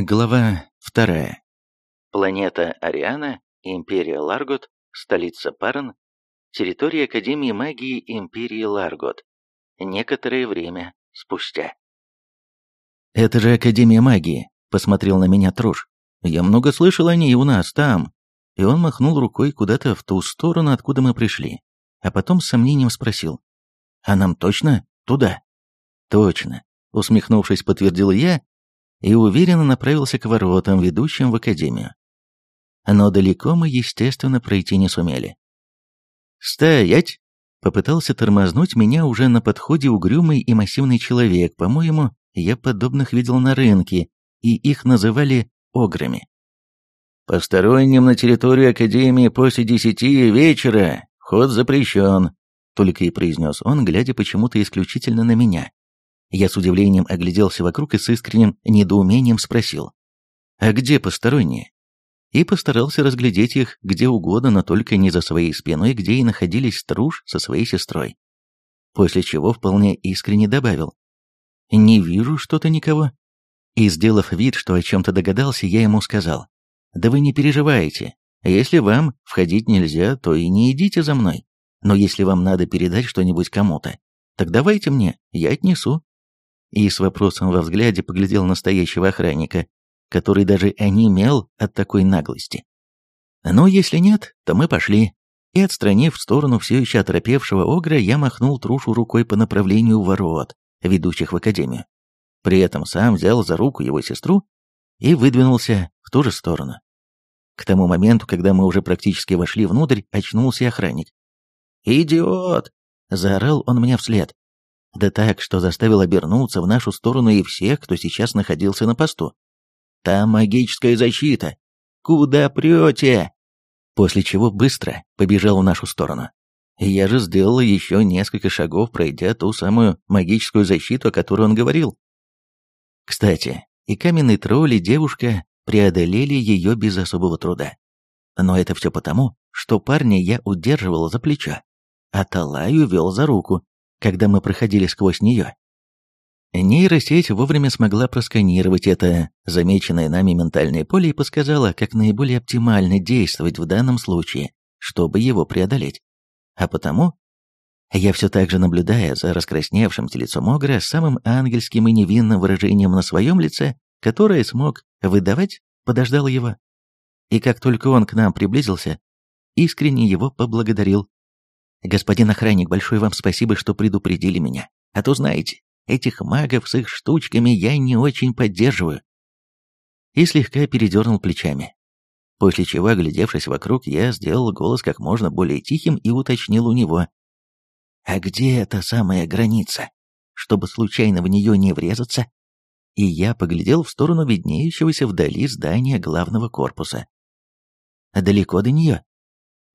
Глава вторая. Планета Ариана, Империя Ларгот, столица Парн, территория Академии магии Империи Ларгот. Некоторое время спустя. «Это же Академия магии», — посмотрел на меня Труш. «Я много слышал о ней у нас, там». И он махнул рукой куда-то в ту сторону, откуда мы пришли. А потом с сомнением спросил. «А нам точно туда?» «Точно», — усмехнувшись, подтвердил я и уверенно направился к воротам, ведущим в академию. Но далеко мы, естественно, пройти не сумели. «Стоять!» — попытался тормознуть меня уже на подходе угрюмый и массивный человек, по-моему, я подобных видел на рынке, и их называли ограми. «Посторонним на территорию Академии после десяти вечера вход запрещен», только и произнес он, глядя почему-то исключительно на меня. Я с удивлением огляделся вокруг и с искренним недоумением спросил, «А где посторонние?» И постарался разглядеть их где угодно, но только не за своей спиной, где и находились Труш со своей сестрой. После чего вполне искренне добавил, «Не вижу что-то никого». И, сделав вид, что о чем-то догадался, я ему сказал, «Да вы не переживайте. Если вам входить нельзя, то и не идите за мной. Но если вам надо передать что-нибудь кому-то, так давайте мне, я отнесу» и с вопросом во взгляде поглядел настоящего охранника, который даже онемел от такой наглости. «Ну, если нет, то мы пошли». И, отстранив в сторону все еще оторопевшего огра, я махнул трушу рукой по направлению ворот, ведущих в академию. При этом сам взял за руку его сестру и выдвинулся в ту же сторону. К тому моменту, когда мы уже практически вошли внутрь, очнулся охранник. «Идиот!» — заорал он мне вслед. Да так, что заставил обернуться в нашу сторону и всех, кто сейчас находился на посту. «Там магическая защита! Куда прете?» После чего быстро побежал в нашу сторону. Я же сделал еще несколько шагов, пройдя ту самую магическую защиту, о которой он говорил. Кстати, и каменный тролль, и девушка преодолели ее без особого труда. Но это все потому, что парня я удерживал за плечо, а Талаю вел за руку, когда мы проходили сквозь нее. Нейросеть вовремя смогла просканировать это замеченное нами ментальное поле и подсказала, как наиболее оптимально действовать в данном случае, чтобы его преодолеть. А потому я все так же наблюдая за раскрасневшимся лицом Огра самым ангельским и невинным выражением на своем лице, которое смог выдавать, подождал его. И как только он к нам приблизился, искренне его поблагодарил. «Господин охранник, большое вам спасибо, что предупредили меня. А то, знаете, этих магов с их штучками я не очень поддерживаю». И слегка передернул плечами. После чего, оглядевшись вокруг, я сделал голос как можно более тихим и уточнил у него. «А где эта самая граница? Чтобы случайно в нее не врезаться?» И я поглядел в сторону виднеющегося вдали здания главного корпуса. «Далеко до нее?»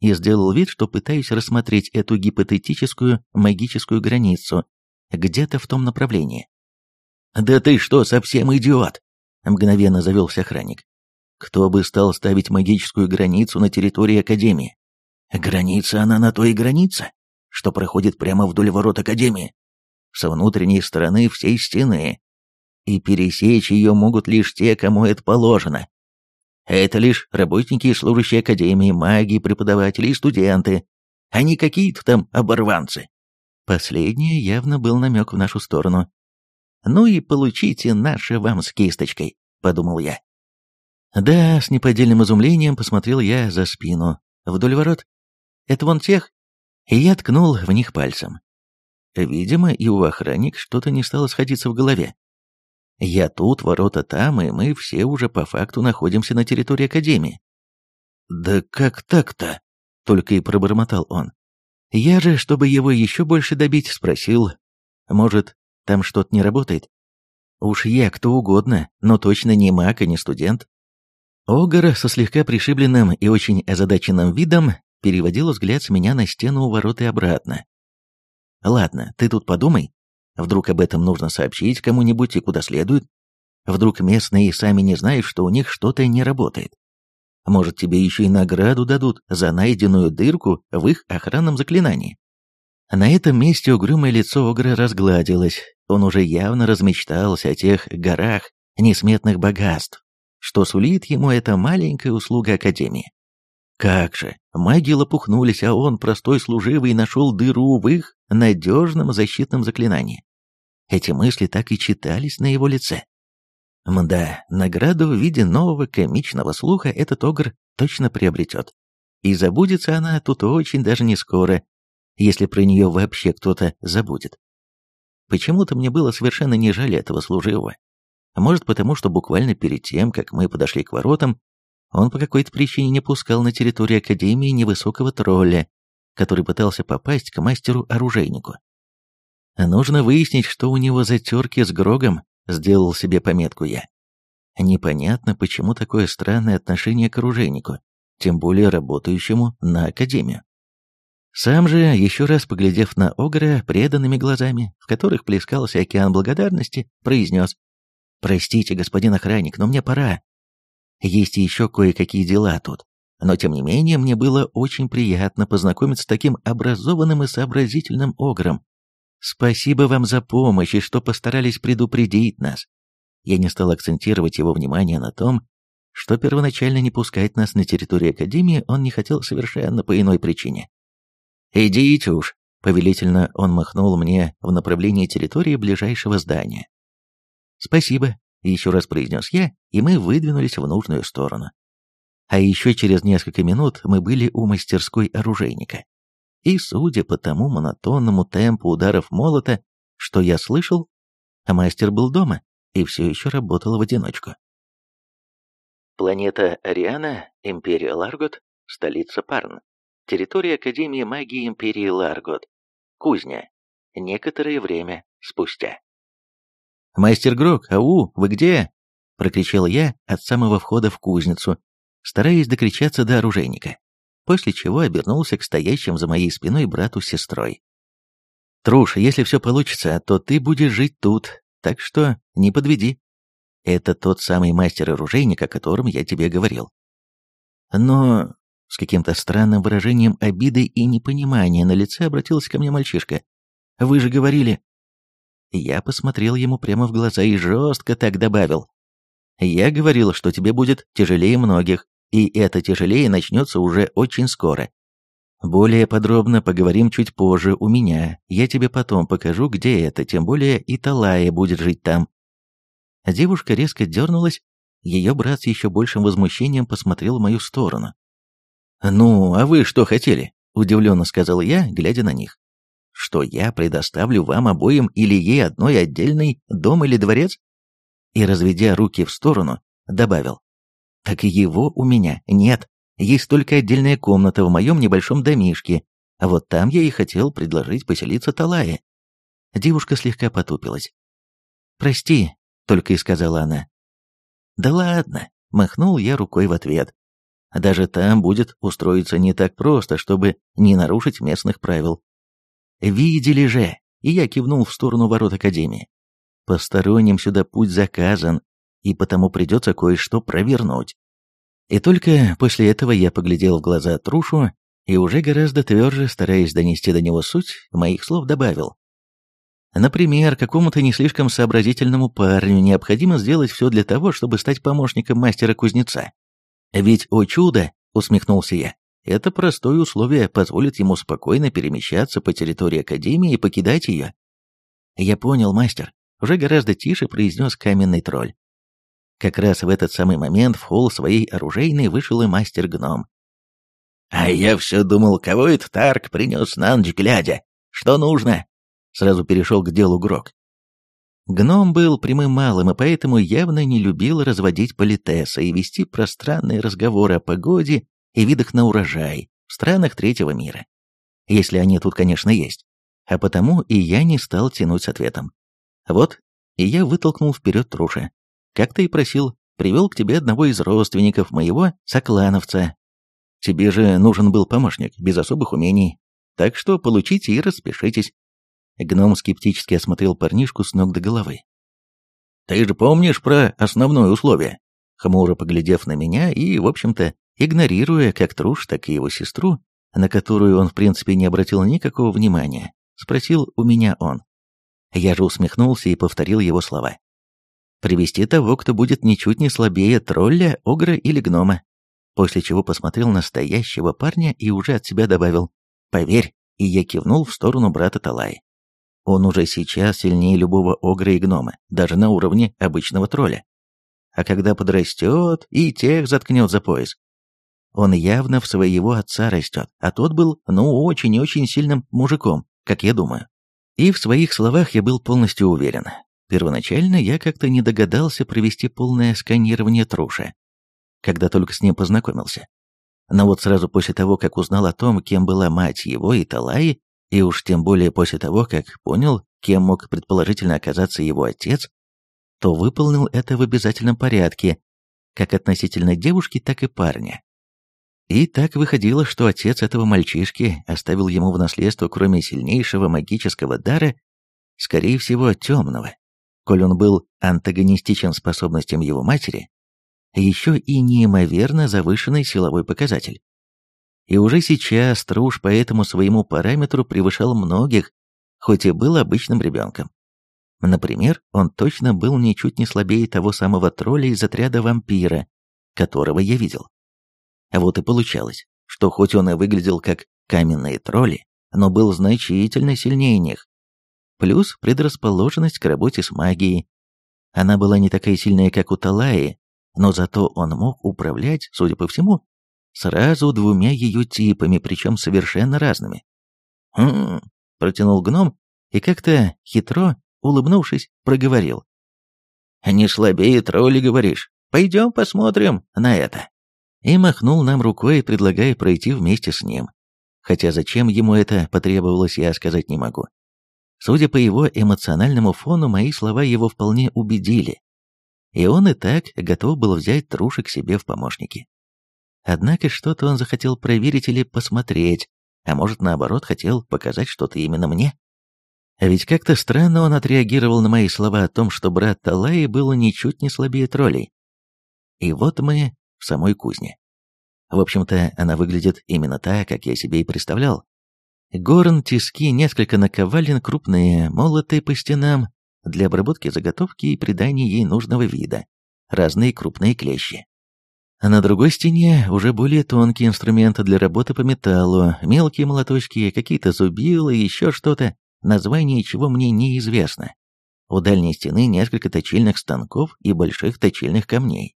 И сделал вид, что пытаюсь рассмотреть эту гипотетическую магическую границу где-то в том направлении. «Да ты что, совсем идиот?» — мгновенно завелся охранник. «Кто бы стал ставить магическую границу на территории Академии? Граница она на то и граница, что проходит прямо вдоль ворот Академии, со внутренней стороны всей стены, и пересечь ее могут лишь те, кому это положено. Это лишь работники и служащие академии, маги, преподаватели и студенты, а не какие-то там оборванцы. Последнее явно был намек в нашу сторону. «Ну и получите наше вам с кисточкой», — подумал я. Да, с неподдельным изумлением посмотрел я за спину. Вдоль ворот. Это вон тех? И я ткнул в них пальцем. Видимо, и у охранник что-то не стало сходиться в голове. Я тут, ворота там, и мы все уже по факту находимся на территории Академии. «Да как так-то?» — только и пробормотал он. Я же, чтобы его еще больше добить, спросил, может, там что-то не работает? Уж я кто угодно, но точно не маг и не студент. Огар со слегка пришибленным и очень озадаченным видом переводил взгляд с меня на стену у ворот и обратно. «Ладно, ты тут подумай, Вдруг об этом нужно сообщить кому-нибудь и куда следует? Вдруг местные сами не знают, что у них что-то не работает? Может, тебе еще и награду дадут за найденную дырку в их охранном заклинании? На этом месте угрюмое лицо Огра разгладилось. Он уже явно размечтался о тех горах несметных богатств, что сулит ему эта маленькая услуга Академии. Как же, маги лопухнулись, а он, простой служивый, нашел дыру в их надежном защитном заклинании. Эти мысли так и читались на его лице. Мда, награду в виде нового комичного слуха этот огр точно приобретет. И забудется она тут очень даже не скоро, если про нее вообще кто-то забудет. Почему-то мне было совершенно не жаль этого служивого. Может потому, что буквально перед тем, как мы подошли к воротам, он по какой-то причине не пускал на территорию Академии невысокого тролля, который пытался попасть к мастеру-оружейнику. Нужно выяснить, что у него за терки с Грогом, сделал себе пометку я. Непонятно, почему такое странное отношение к оружейнику, тем более работающему на Академию. Сам же, еще раз поглядев на Огра преданными глазами, в которых плескался океан благодарности, произнес «Простите, господин охранник, но мне пора. Есть еще кое-какие дела тут. Но, тем не менее, мне было очень приятно познакомиться с таким образованным и сообразительным Огром. Спасибо вам за помощь и что постарались предупредить нас». Я не стал акцентировать его внимание на том, что первоначально не пускать нас на территорию Академии он не хотел совершенно по иной причине. «Идите уж», — повелительно он махнул мне в направлении территории ближайшего здания. «Спасибо», — еще раз произнес я, и мы выдвинулись в нужную сторону. А еще через несколько минут мы были у мастерской оружейника. И, судя по тому монотонному темпу ударов молота, что я слышал, мастер был дома и все еще работал в одиночку. Планета Ариана, Империя Ларгот, столица Парн. Территория Академии магии Империи Ларгот. Кузня. Некоторое время спустя. «Мастер Грок, ау, вы где?» — прокричал я от самого входа в кузницу, стараясь докричаться до оружейника, после чего обернулся к стоящим за моей спиной брату с сестрой. «Труш, если все получится, то ты будешь жить тут, так что не подведи. Это тот самый мастер-оружейник, о котором я тебе говорил. Но с каким-то странным выражением обиды и непонимания на лице обратился ко мне мальчишка. «Вы же говорили...» Я посмотрел ему прямо в глаза и жестко так добавил. «Я говорил, что тебе будет тяжелее многих, и это тяжелее начнется уже очень скоро. Более подробно поговорим чуть позже у меня, я тебе потом покажу, где это, тем более и Талая будет жить там». Девушка резко дернулась, ее брат с еще большим возмущением посмотрел в мою сторону. «Ну, а вы что хотели?» – удивленно сказал я, глядя на них. «Что я предоставлю вам обоим или ей одной отдельный дом или дворец?» И, разведя руки в сторону, добавил. «Так его у меня нет. Есть только отдельная комната в моем небольшом домишке. А вот там я и хотел предложить поселиться Талае». Девушка слегка потупилась. «Прости», — только и сказала она. «Да ладно», — махнул я рукой в ответ. Даже там будет устроиться не так просто, чтобы не нарушить местных правил. Видели же, и я кивнул в сторону ворот Академии. Посторонним сюда путь заказан, и потому придется кое-что провернуть. И только после этого я поглядел в глаза Трушу и уже гораздо тверже, стараясь донести до него суть, моих слов добавил. Например, какому-то не слишком сообразительному парню необходимо сделать все для того, чтобы стать помощником мастера-кузнеца. Ведь, о чудо, усмехнулся я, это простое условие позволит ему спокойно перемещаться по территории Академии и покидать ее. Я понял, мастер, уже гораздо тише произнес каменный тролль. Как раз в этот самый момент в холл своей оружейной вышел и мастер-гном. «А я все думал, кого это Тарк принес на ночь глядя? Что нужно?» Сразу перешел к делу Грок. Гном был прямым малым и поэтому явно не любил разводить политеса и вести пространные разговоры о погоде и видах на урожай в странах третьего мира. Если они тут, конечно, есть. А потому и я не стал тянуть с ответом. Вот, и я вытолкнул вперед Труша. Как ты и просил, привел к тебе одного из родственников моего соклановца. Тебе же нужен был помощник, без особых умений. Так что получите и распишитесь. Гном скептически осмотрел парнишку с ног до головы. «Ты же помнишь про основное условие?» Хмуро поглядев на меня и, в общем-то, игнорируя как Труш, так и его сестру, на которую он в принципе не обратил никакого внимания, спросил у меня он. Я же усмехнулся и повторил его слова. Привести того, кто будет ничуть не слабее тролля, огра или гнома. После чего посмотрел на стоящего парня и уже от себя добавил «Поверь», и я кивнул в сторону брата Талай. Он уже сейчас сильнее любого огра и гнома, даже на уровне обычного тролля. А когда подрастет, и тех заткнет за пояс. Он явно в своего отца растет, а тот был, ну, очень и очень сильным мужиком, как я думаю. И в своих словах я был полностью уверен. Первоначально я как-то не догадался провести полное сканирование Труши, когда только с ним познакомился. Но вот сразу после того, как узнал о том, кем была мать его и Талаи, и уж тем более после того, как понял, кем мог предположительно оказаться его отец, то выполнил это в обязательном порядке, как относительно девушки, так и парня. И так выходило, что отец этого мальчишки оставил ему в наследство, кроме сильнейшего магического дара, скорее всего, темного, коль он был антагонистичен способностям его матери, еще и неимоверно завышенный силовой показатель. И уже сейчас Труш по этому своему параметру превышал многих, хоть и был обычным ребенком. Например, он точно был ничуть не слабее того самого тролля из отряда вампира, которого я видел. Вот и получалось, что хоть он и выглядел как каменные тролли, но был значительно сильнее них. Плюс предрасположенность к работе с магией. Она была не такая сильная, как у Талаи, но зато он мог управлять, судя по всему, сразу двумя ее типами, причем совершенно разными. «Хм...» — протянул гном и как-то хитро, улыбнувшись, проговорил. «Не слабее тролли, говоришь? Пойдем посмотрим на это» и махнул нам рукой, предлагая пройти вместе с ним. Хотя зачем ему это потребовалось, я сказать не могу. Судя по его эмоциональному фону, мои слова его вполне убедили. И он и так готов был взять Трушек себе в помощники. Однако что-то он захотел проверить или посмотреть, а может наоборот хотел показать что-то именно мне. А ведь как-то странно он отреагировал на мои слова о том, что брат Талаи был ничуть не слабее троллей. И вот мы в самой кузне. В общем-то, она выглядит именно так, как я себе и представлял. Горн, тиски, несколько наковален, крупные молоты по стенам для обработки заготовки и придания ей нужного вида, разные крупные клещи. А на другой стене уже более тонкие инструменты для работы по металлу, мелкие молоточки, какие-то зубилы, еще что-то, название чего мне неизвестно. У дальней стены несколько точильных станков и больших точильных камней.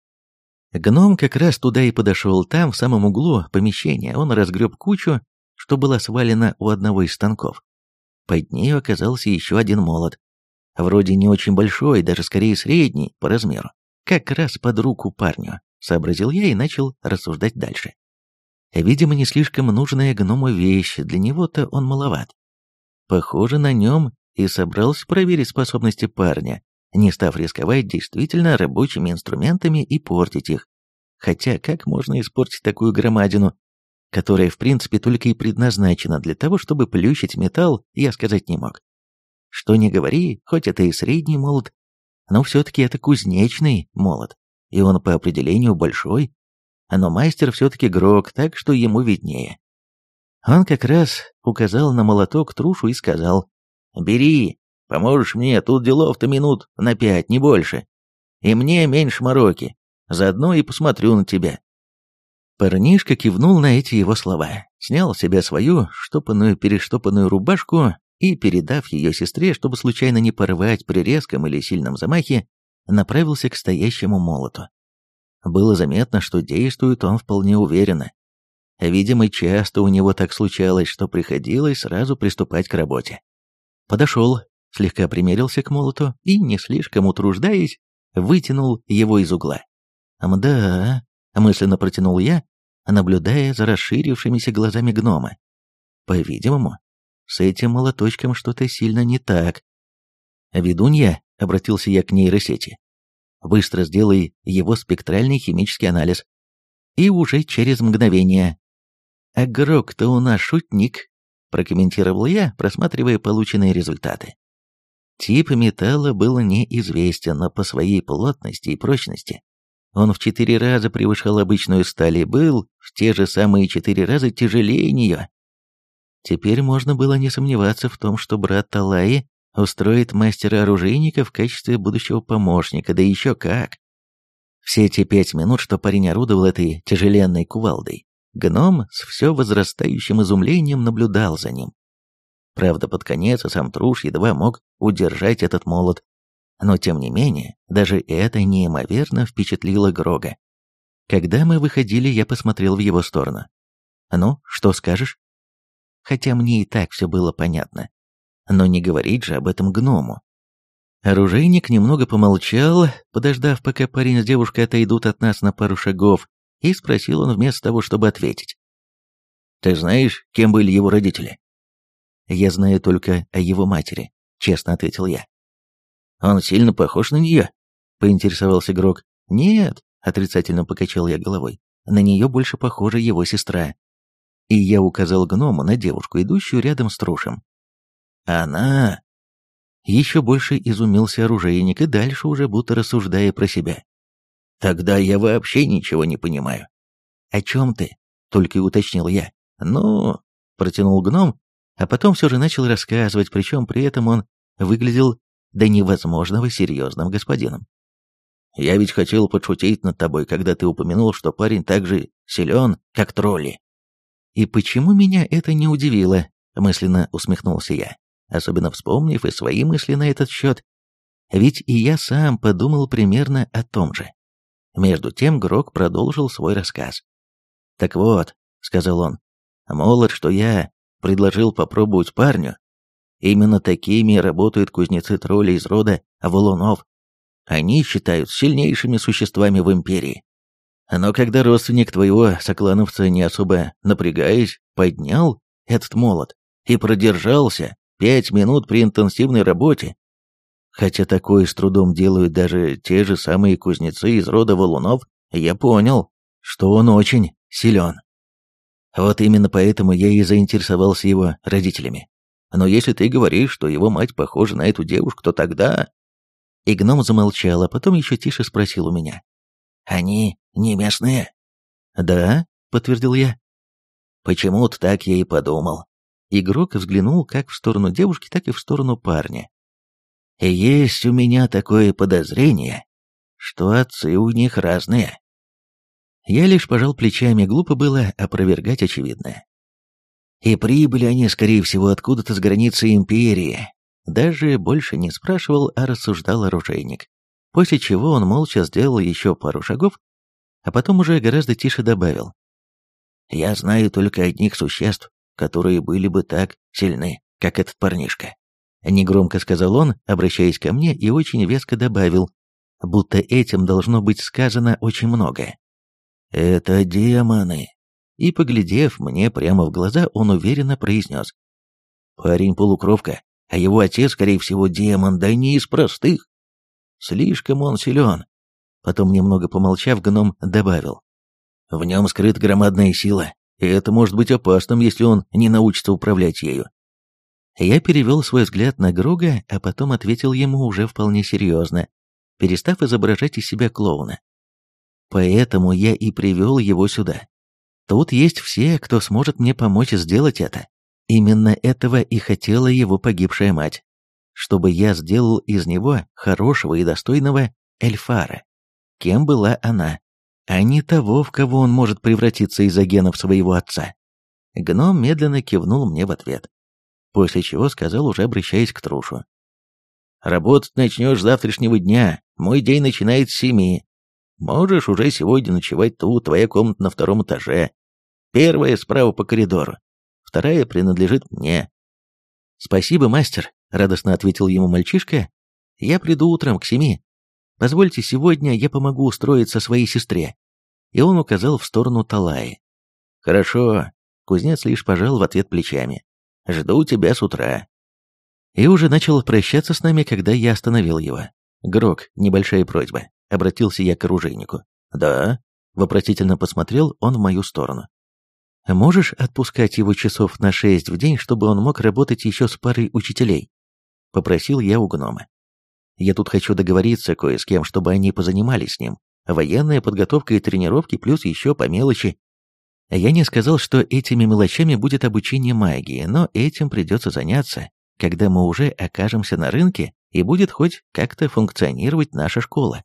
Гном как раз туда и подошел, там, в самом углу помещения, он разгреб кучу, что была свалена у одного из станков. Под ней оказался еще один молот. Вроде не очень большой, даже скорее средний по размеру. Как раз под руку парню, сообразил я и начал рассуждать дальше. Видимо, не слишком нужная гному вещь, для него-то он маловат. Похоже, на нем и собрался проверить способности парня, не став рисковать действительно рабочими инструментами и портить их. Хотя как можно испортить такую громадину, которая в принципе только и предназначена для того, чтобы плющить металл, я сказать не мог. Что не говори, хоть это и средний молот, но все-таки это кузнечный молот, и он по определению большой, но мастер все-таки грок, так что ему виднее. Он как раз указал на молоток трушу и сказал «Бери, Поможешь мне, тут делов-то минут на пять, не больше. И мне меньше мороки. Заодно и посмотрю на тебя». Парнишка кивнул на эти его слова, снял с себя свою штопанную-перештопанную рубашку и, передав ее сестре, чтобы случайно не порвать при резком или сильном замахе, направился к стоящему молоту. Было заметно, что действует он вполне уверенно. Видимо, часто у него так случалось, что приходилось сразу приступать к работе. Подошел, слегка примерился к молоту и, не слишком утруждаясь, вытянул его из угла. «Мда», — мысленно протянул я, наблюдая за расширившимися глазами гнома. «По-видимому, с этим молоточком что-то сильно не так». «Ведунья», — обратился я к нейросети, — «быстро сделай его спектральный химический анализ». И уже через мгновение. «А Грок-то у нас шутник», — прокомментировал я, просматривая полученные результаты. Тип металла был неизвестен, но по своей плотности и прочности он в четыре раза превышал обычную сталь и был в те же самые четыре раза тяжелее нее. Теперь можно было не сомневаться в том, что брат Талаи Устроит мастера-оружейника в качестве будущего помощника, да еще как. Все эти пять минут, что парень орудовал этой тяжеленной кувалдой, гном с все возрастающим изумлением наблюдал за ним. Правда, под конец и сам Труш едва мог удержать этот молот. Но тем не менее, даже это неимоверно впечатлило Грога. Когда мы выходили, я посмотрел в его сторону. «Ну, что скажешь?» Хотя мне и так все было понятно. Но не говорить же об этом гному. Оружейник немного помолчал, подождав, пока парень с девушкой отойдут от нас на пару шагов, и спросил он вместо того, чтобы ответить. «Ты знаешь, кем были его родители?» «Я знаю только о его матери», — честно ответил я. «Он сильно похож на нее?» — поинтересовался Грок. «Нет», — отрицательно покачал я головой. «На нее больше похожа его сестра». И я указал гному на девушку, идущую рядом с Трушем. «Она...» Еще больше изумился оружейник и дальше уже будто рассуждая про себя. «Тогда я вообще ничего не понимаю». «О чем ты?» — только и уточнил я. «Ну...» — протянул гном, а потом все же начал рассказывать, причем при этом он выглядел до невозможного серьезным господином. «Я ведь хотел подшутить над тобой, когда ты упомянул, что парень так же силен, как тролли». «И почему меня это не удивило?» — мысленно усмехнулся я, особенно вспомнив и свои мысли на этот счет. Ведь и я сам подумал примерно о том же. Между тем Грок продолжил свой рассказ. «Так вот», — сказал он, — «молот, что я предложил попробовать парню. Именно такими работают кузнецы троллей из рода Валунов. Они считают сильнейшими существами в империи. Но когда родственник твоего соклановца, не особо напрягаясь, поднял этот молот и продержался пять минут при интенсивной работе, хотя такое с трудом делают даже те же самые кузнецы из рода Валунов, я понял, что он очень силен. Вот именно поэтому я и заинтересовался его родителями. Но если ты говоришь, что его мать похожа на эту девушку, то тогда...» И гном замолчал, а потом еще тише спросил у меня. «Они не местные?» «Да», — подтвердил я. «Почему-то так я и подумал». Игрок взглянул как в сторону девушки, так и в сторону парня. «Есть у меня такое подозрение, что отцы у них разные». Я лишь пожал плечами, глупо было опровергать очевидное. И прибыли они, скорее всего, откуда-то с границы империи. Даже больше не спрашивал, а рассуждал оружейник. После чего он молча сделал еще пару шагов, а потом уже гораздо тише добавил. «Я знаю только одних существ, которые были бы так сильны, как этот парнишка». Негромко сказал он, обращаясь ко мне, и очень веско добавил, будто этим должно быть сказано очень многое. «Это демоны!» И, поглядев мне прямо в глаза, он уверенно произнес. «Парень полукровка, а его отец, скорее всего, демон, да не из простых. Слишком он силен». Потом, немного помолчав, гном добавил. «В нем скрыт громадная сила, и это может быть опасным, если он не научится управлять ею». Я перевел свой взгляд на Грога, а потом ответил ему уже вполне серьезно, перестав изображать из себя клоуна. Поэтому я и привел его сюда. Тут есть все, кто сможет мне помочь сделать это. Именно этого и хотела его погибшая мать. Чтобы я сделал из него хорошего и достойного эльфара. Кем была она? А не того, в кого он может превратиться из-за генов своего отца. Гном медленно кивнул мне в ответ. После чего сказал, уже обращаясь к Трушу. «Работать начнешь с завтрашнего дня. Мой день начинает с семи. Можешь уже сегодня ночевать тут, твоя комната на втором этаже. Первая справа по коридору, вторая принадлежит мне». «Спасибо, мастер», — радостно ответил ему мальчишка. «Я приду утром к семи. Позвольте, сегодня я помогу устроиться своей сестре». И он указал в сторону Талаи. «Хорошо», — кузнец лишь пожал в ответ плечами. «Жду тебя с утра». И уже начал прощаться с нами, когда я остановил его. «Грок, небольшая просьба. Обратился я к оружейнику. «Да?» Вопросительно посмотрел он в мою сторону. «Можешь отпускать его часов на шесть в день, чтобы он мог работать еще с парой учителей?» Попросил я у гнома. «Я тут хочу договориться кое с кем, чтобы они позанимались с ним. Военная подготовка и тренировки, плюс еще по мелочи. Я не сказал, что этими мелочами будет обучение магии, но этим придется заняться, когда мы уже окажемся на рынке и будет хоть как-то функционировать наша школа.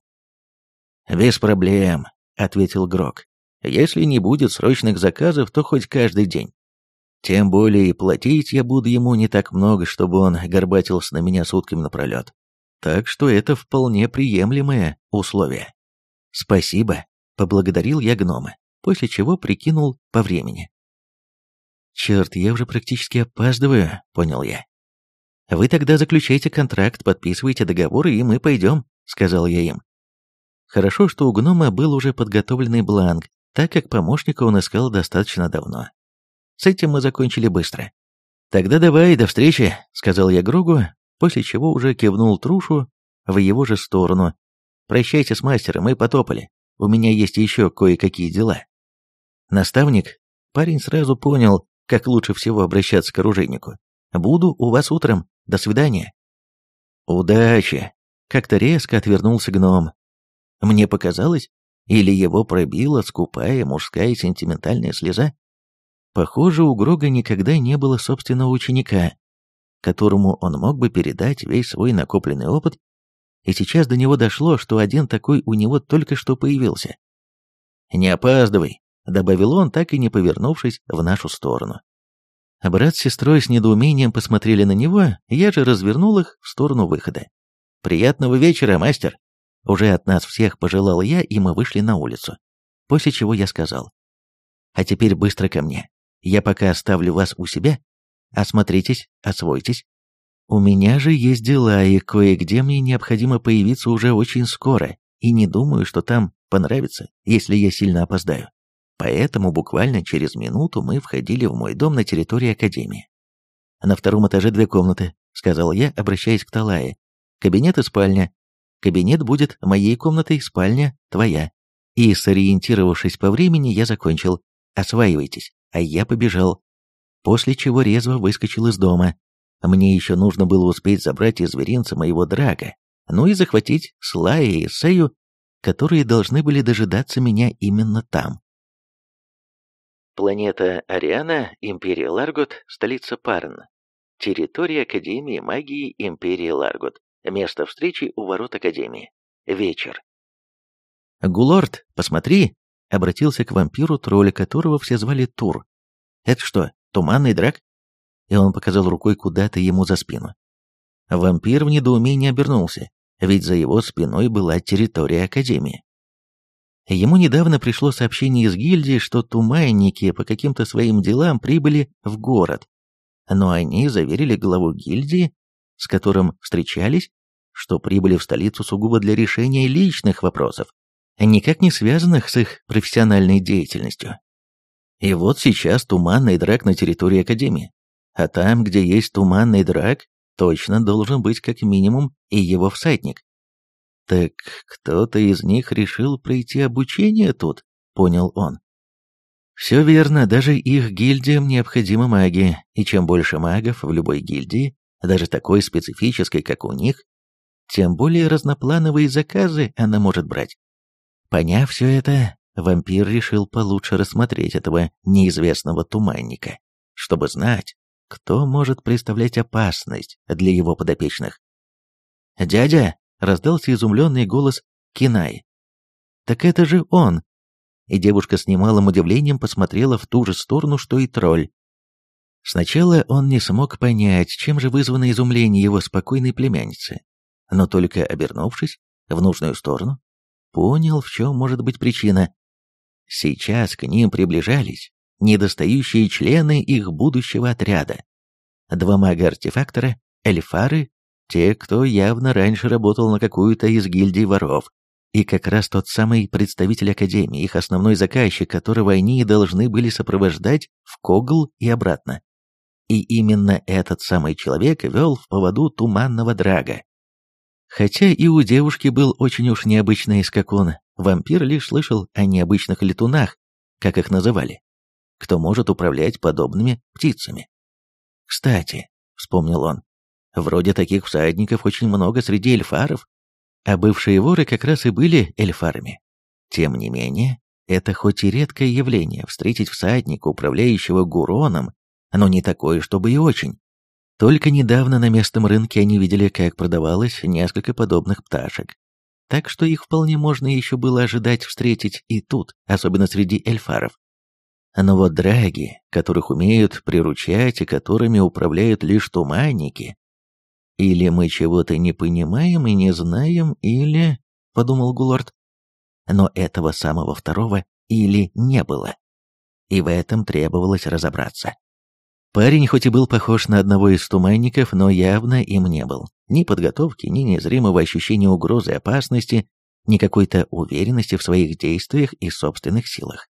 «Без проблем», — ответил Грок. «Если не будет срочных заказов, то хоть каждый день. Тем более и платить я буду ему не так много, чтобы он горбатился на меня сутками напролет. Так что это вполне приемлемое условие». «Спасибо», — поблагодарил я гнома, после чего прикинул по времени. «Черт, я уже практически опаздываю», — понял я. «Вы тогда заключайте контракт, подписывайте договоры, и мы пойдем», — сказал я им. Хорошо, что у гнома был уже подготовленный бланк, так как помощника он искал достаточно давно. С этим мы закончили быстро. «Тогда давай, до встречи», — сказал я Грогу, после чего уже кивнул Трушу в его же сторону. «Прощайте с мастером, мы потопали. У меня есть еще кое-какие дела». Наставник, парень сразу понял, как лучше всего обращаться к оружейнику. «Буду у вас утром. До свидания». «Удачи!» — как-то резко отвернулся гном. Мне показалось, или его пробила скупая мужская сентиментальная слеза? Похоже, у Грога никогда не было собственного ученика, которому он мог бы передать весь свой накопленный опыт, и сейчас до него дошло, что один такой у него только что появился. «Не опаздывай», — добавил он, так и не повернувшись в нашу сторону. Брат с сестрой с недоумением посмотрели на него, я же развернул их в сторону выхода. «Приятного вечера, мастер!» Уже от нас всех пожелал я, и мы вышли на улицу. После чего я сказал. «А теперь быстро ко мне. Я пока оставлю вас у себя. Осмотритесь, освойтесь. У меня же есть дела, и кое-где мне необходимо появиться уже очень скоро, и не думаю, что там понравится, если я сильно опоздаю. Поэтому буквально через минуту мы входили в мой дом на территории Академии. «На втором этаже две комнаты», — сказал я, обращаясь к Талае. «Кабинет и спальня. Кабинет будет моей комнатой, спальня — твоя». И, сориентировавшись по времени, я закончил. «Осваивайтесь», а я побежал. После чего резво выскочил из дома. Мне еще нужно было успеть забрать из зверинца моего драга, ну и захватить Слая и Сею, которые должны были дожидаться меня именно там. Планета Ариана, Империя Ларгот, столица Парн. Территория Академии магии Империи Ларгот. Место встречи у ворот Академии. Вечер. «Гулорд, посмотри!» — обратился к вампиру тролля, которого все звали Тур. «Это что, туманный драк?» И он показал рукой куда-то ему за спину. Вампир в недоумении обернулся, ведь за его спиной была территория Академии. Ему недавно пришло сообщение из гильдии, что туманники по каким-то своим делам прибыли в город. Но они заверили главу гильдии, с которым встречались, что прибыли в столицу сугубо для решения личных вопросов, никак не связанных с их профессиональной деятельностью. И вот сейчас туманный драк на территории Академии. А там, где есть туманный драк, точно должен быть как минимум и его всадник. «Так кто-то из них решил пройти обучение тут?» — понял он. «Все верно, даже их гильдиям необходимы маги, и чем больше магов в любой гильдии, даже такой специфической, как у них, тем более разноплановые заказы она может брать. Поняв все это, вампир решил получше рассмотреть этого неизвестного туманника, чтобы знать, кто может представлять опасность для его подопечных. «Дядя!» раздался изумленный голос Кинай. «Так это же он!» И девушка с немалым удивлением посмотрела в ту же сторону, что и тролль. Сначала он не смог понять, чем же вызвано изумление его спокойной племянницы, но только обернувшись в нужную сторону, понял, в чем может быть причина. Сейчас к ним приближались недостающие члены их будущего отряда. Два мага-артефактора, эльфары те, кто явно раньше работал на какую-то из гильдий воров. И как раз тот самый представитель Академии, их основной заказчик, которого они и должны были сопровождать в Когл и обратно. И именно этот самый человек вел в поводу туманного драга. Хотя и у девушки был очень уж необычный скакун, вампир лишь слышал о необычных летунах, как их называли, кто может управлять подобными птицами. «Кстати», — вспомнил он, Вроде таких всадников очень много среди эльфаров, а бывшие воры как раз и были эльфарами. Тем не менее, это хоть и редкое явление встретить всадника, управляющего гуроном, но не такое, чтобы и очень. Только недавно на местном рынке они видели, как продавалось несколько подобных пташек. Так что их вполне можно еще было ожидать встретить и тут, особенно среди эльфаров. Но вот драги, которых умеют приручать и которыми управляют лишь туманники, или мы чего-то не понимаем и не знаем, или... — подумал Гулорд. Но этого самого второго или не было. И в этом требовалось разобраться. Парень хоть и был похож на одного из туманников, но явно им не был. Ни подготовки, ни незримого ощущения угрозы опасности, ни какой-то уверенности в своих действиях и собственных силах.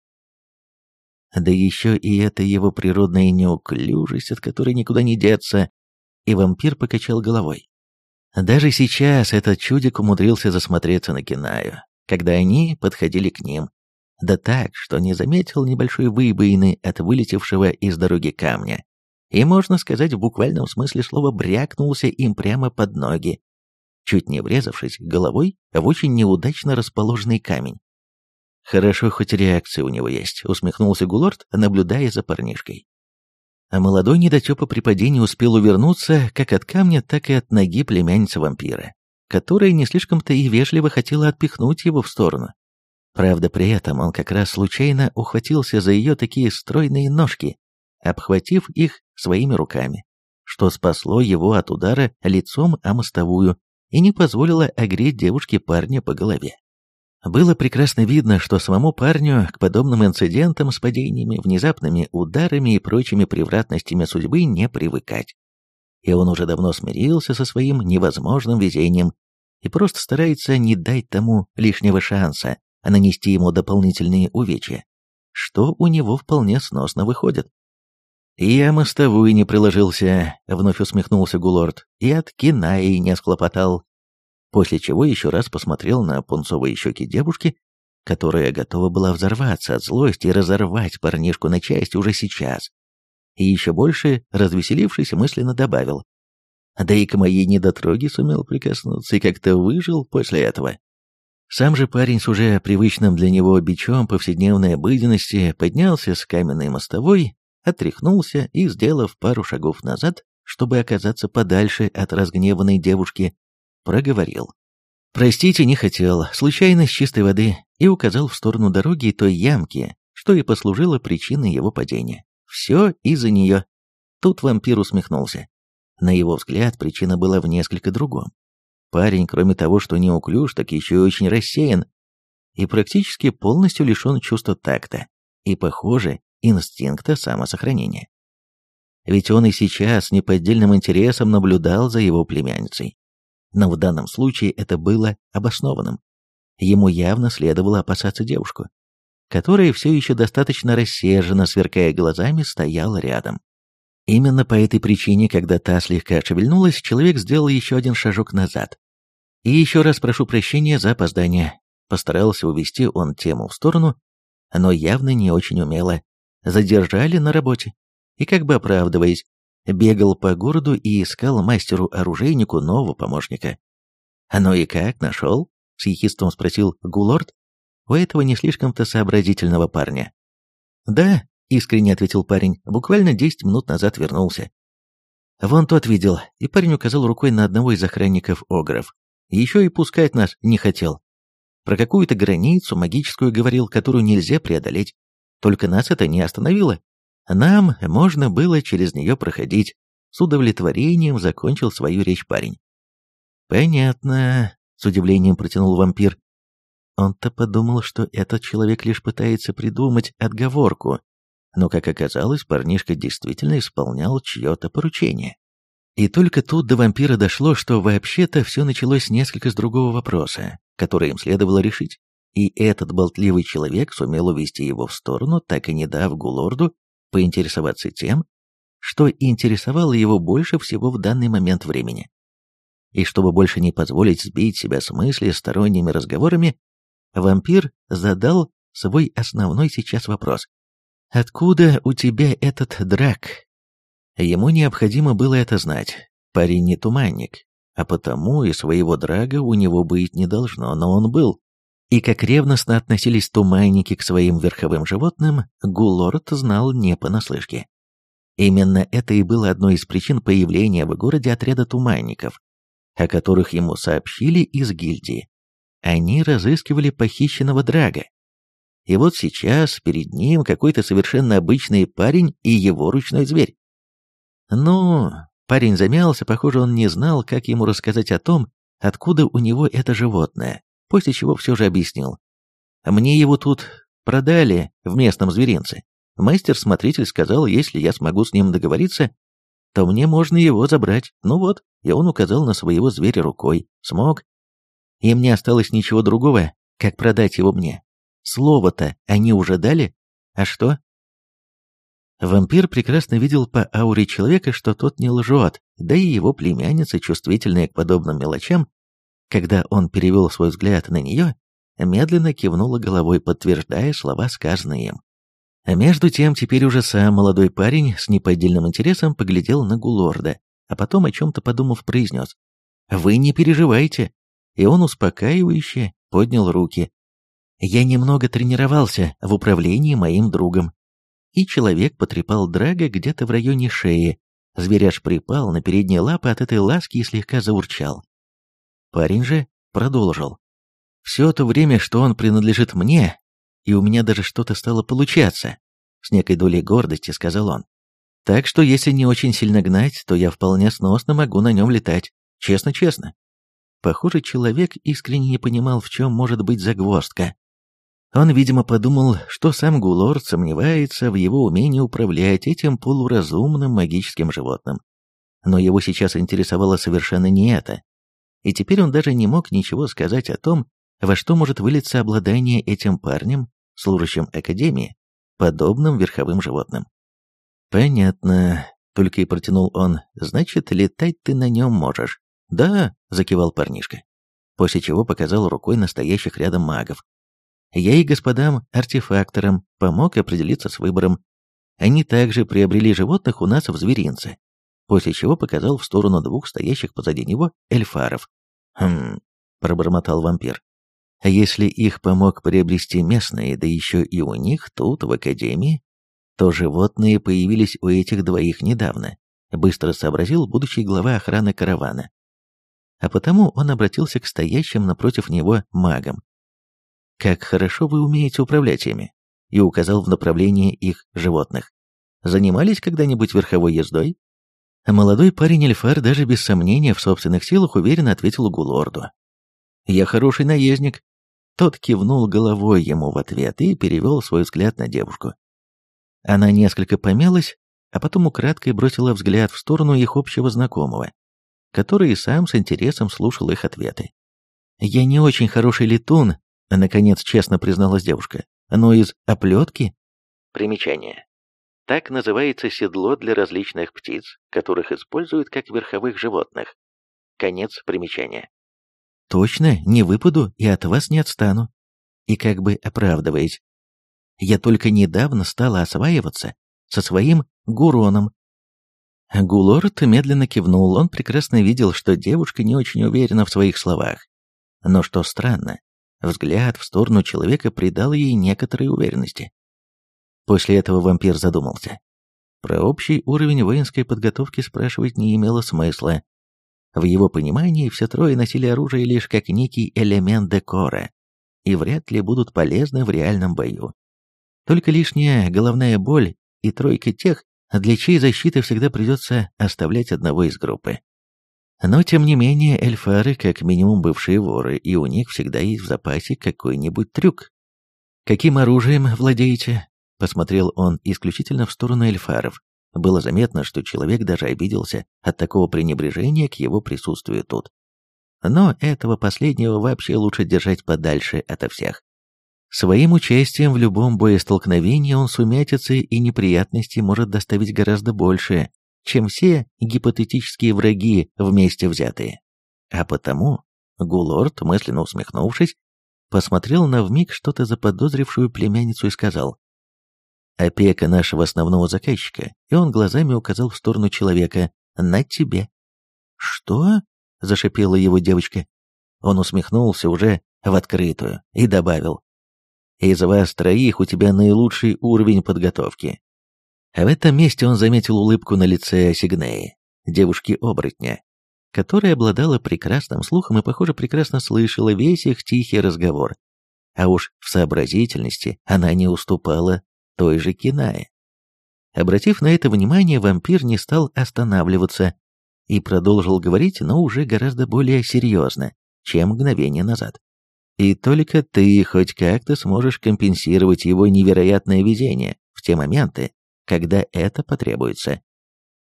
Да еще и эта его природная неуклюжесть, от которой никуда не деться, и вампир покачал головой. Даже сейчас этот чудик умудрился засмотреться на Кинаю, когда они подходили к ним, да так, что не заметил небольшой выбоины от вылетевшего из дороги камня, и, можно сказать, в буквальном смысле слова брякнулся им прямо под ноги, чуть не врезавшись головой в очень неудачно расположенный камень. «Хорошо, хоть реакция у него есть», — усмехнулся Гулорд, наблюдая за парнишкой. А молодой недотепа при падении успел увернуться как от камня, так и от ноги племянницы вампира, которая не слишком-то и вежливо хотела отпихнуть его в сторону. Правда, при этом он как раз случайно ухватился за ее такие стройные ножки, обхватив их своими руками, что спасло его от удара лицом о мостовую и не позволило огреть девушке парня по голове. Было прекрасно видно, что самому парню к подобным инцидентам с падениями, внезапными ударами и прочими превратностями судьбы не привыкать. И он уже давно смирился со своим невозможным везением и просто старается не дать тому лишнего шанса, а нанести ему дополнительные увечья, что у него вполне сносно выходит. «Я мостовую не приложился», — вновь усмехнулся Гулорд, «и от Кинаи не схлопотал». После чего еще раз посмотрел на пунцовые щеки девушки, которая готова была взорваться от злости и разорвать парнишку на части уже сейчас. И еще больше, развеселившись, мысленно добавил. Да и к моей недотроге сумел прикоснуться и как-то выжил после этого. Сам же парень с уже привычным для него бичом повседневной обыденности поднялся с каменной мостовой отряхнулся и, сделав пару шагов назад, чтобы оказаться подальше от разгневанной девушки, проговорил. «Простите, не хотел, случайно с чистой воды», и указал в сторону дороги той ямки, что и послужило причиной его падения. «Все из-за нее». Тут вампир усмехнулся. На его взгляд, причина была в несколько другом. Парень, кроме того, что неуклюж, так еще и очень рассеян и практически полностью лишен чувства такта. И, похоже, инстинкта самосохранения. Ведь он и сейчас с неподдельным интересом наблюдал за его племянницей. Но в данном случае это было обоснованным. Ему явно следовало опасаться девушку, которая все еще достаточно рассерженно, сверкая глазами, стояла рядом. Именно по этой причине, когда та слегка шевельнулась, человек сделал еще один шажок назад. И еще раз прошу прощения за опоздание. Постарался увести он тему в сторону, но явно не очень умело, задержали на работе. И как бы оправдываясь, бегал по городу и искал мастеру-оружейнику нового помощника. «А ну и как, нашел?» — с ехидством спросил Гулорд у этого не слишком-то сообразительного парня. «Да», — искренне ответил парень, — «буквально десять минут назад вернулся». Вон тот видел, и парень указал рукой на одного из охранников Огров. Еще и пускать нас не хотел. Про какую-то границу магическую говорил, которую нельзя преодолеть. Только нас это не остановило. Нам можно было через нее проходить. С удовлетворением закончил свою речь парень. «Понятно», — с удивлением протянул вампир. Он-то подумал, что этот человек лишь пытается придумать отговорку, но, как оказалось, парнишка действительно исполнял чье-то поручение. И только тут до вампира дошло, что вообще-то все началось несколько с другого вопроса, который им следовало решить и этот болтливый человек сумел увести его в сторону, так и не дав Гулорду поинтересоваться тем, что интересовало его больше всего в данный момент времени. И чтобы больше не позволить сбить себя с мысли сторонними разговорами, вампир задал свой основной сейчас вопрос. «Откуда у тебя этот драк?» Ему необходимо было это знать. Парень не туманник, а потому и своего драга у него быть не должно, но он был. И как ревностно относились туманники к своим верховым животным, Гулорд знал не понаслышке. Именно это и было одной из причин появления в городе отряда туманников, о которых ему сообщили из гильдии. Они разыскивали похищенного Драга. И вот сейчас перед ним какой-то совершенно обычный парень и его ручной зверь. Ну, парень замялся, похоже, он не знал, как ему рассказать о том, откуда у него это животное, после чего все же объяснил. Мне его тут продали в местном зверинце. Мастер-смотритель сказал, если я смогу с ним договориться, то мне можно его забрать. Ну вот, и он указал на своего зверя рукой. Смог. Им не осталось ничего другого, как продать его мне. Слово-то они уже дали? А что? Вампир прекрасно видел по ауре человека, что тот не лжет, да и его племянница, чувствительная к подобным мелочам, когда он перевел свой взгляд на нее, медленно кивнула головой, подтверждая слова, сказанные им. А между тем, теперь уже сам молодой парень с неподдельным интересом поглядел на Гулорда, а потом, о чем-то подумав, произнес. «Вы не переживайте». И он успокаивающе поднял руки. «Я немного тренировался в управлении моим другом». И человек потрепал Драга где-то в районе шеи. Зверь аж припал на передние лапы от этой ласки и слегка заурчал. Парень же продолжил. «Все то время, что он принадлежит мне, и у меня даже что-то стало получаться», — с некой долей гордости сказал он. «Так что если не очень сильно гнать, то я вполне сносно могу на нем летать. Честно-честно». Похоже, человек искренне не понимал, в чем может быть загвоздка. Он, видимо, подумал, что сам Гулорд сомневается в его умении управлять этим полуразумным магическим животным. Но его сейчас интересовало совершенно не это. И теперь он даже не мог ничего сказать о том, во что может вылиться обладание этим парнем, служащим Академии, подобным верховым животным. «Понятно», — только и протянул он, — «значит, летать ты на нем можешь». «Да», — закивал парнишка, после чего показал рукой настоящих рядом магов. «Я и господам артефакторам помог определиться с выбором. Они также приобрели животных у нас в зверинце, после чего показал в сторону двух стоящих позади него эльфаров. «Хм», — пробормотал вампир. А если их помог приобрести местные, да еще и у них тут, в академии, то животные появились у этих двоих недавно, быстро сообразил будущий глава охраны каравана. А потому он обратился к стоящим напротив него магам. «Как хорошо вы умеете управлять ими!» и указал в направлении их животных. «Занимались когда-нибудь верховой ездой?» Молодой парень Эльфар даже без сомнения в собственных силах уверенно ответил Гулорду. «Я хороший наездник, тот кивнул головой ему в ответ и перевел свой взгляд на девушку. Она несколько помялась, а потом украдкой бросила взгляд в сторону их общего знакомого, который и сам с интересом слушал их ответы. «Я не очень хороший летун», — наконец честно призналась девушка, «но из оплетки...» Примечание. Так называется седло для различных птиц, которых используют как верховых животных. Конец примечания. Точно, не выпаду и от вас не отстану. И как бы оправдываясь. Я только недавно стала осваиваться со своим Гуроном. Гулорд медленно кивнул, он прекрасно видел, что девушка не очень уверена в своих словах. Но что странно, взгляд в сторону человека придал ей некоторой уверенности. После этого вампир задумался. Про общий уровень воинской подготовки спрашивать не имело смысла, в его понимании все трое носили оружие лишь как некий элемент декора и вряд ли будут полезны в реальном бою. Только лишняя головная боль и тройка тех, для чьей защиты всегда придется оставлять одного из группы. Но, тем не менее, эльфары как минимум бывшие воры, и у них всегда есть в запасе какой-нибудь трюк. «Каким оружием владеете?» — посмотрел он исключительно в сторону эльфаров. Было заметно, что человек даже обиделся от такого пренебрежения к его присутствию тут. Но этого последнего вообще лучше держать подальше ото всех. Своим участием в любом боестолкновении он сумятицы и неприятностей может доставить гораздо больше, чем все гипотетические враги вместе взятые. А потому Гулорд, мысленно усмехнувшись, посмотрел на вмиг что-то заподозрившую племянницу и сказал, опека нашего основного заказчика, и он глазами указал в сторону человека, на тебе. «Что?» — зашипела его девочка. Он усмехнулся уже в открытую и добавил. «Из вас троих у тебя наилучший уровень подготовки. А в этом месте он заметил улыбку на лице Сигнеи, девушки-оборотня, которая обладала прекрасным слухом и, похоже, прекрасно слышала весь их тихий разговор. А уж в сообразительности она не уступала той же Кинае. Обратив на это внимание, вампир не стал останавливаться и продолжил говорить, но уже гораздо более серьезно, чем мгновение назад. И только ты хоть как-то сможешь компенсировать его невероятное везение в те моменты, когда это потребуется.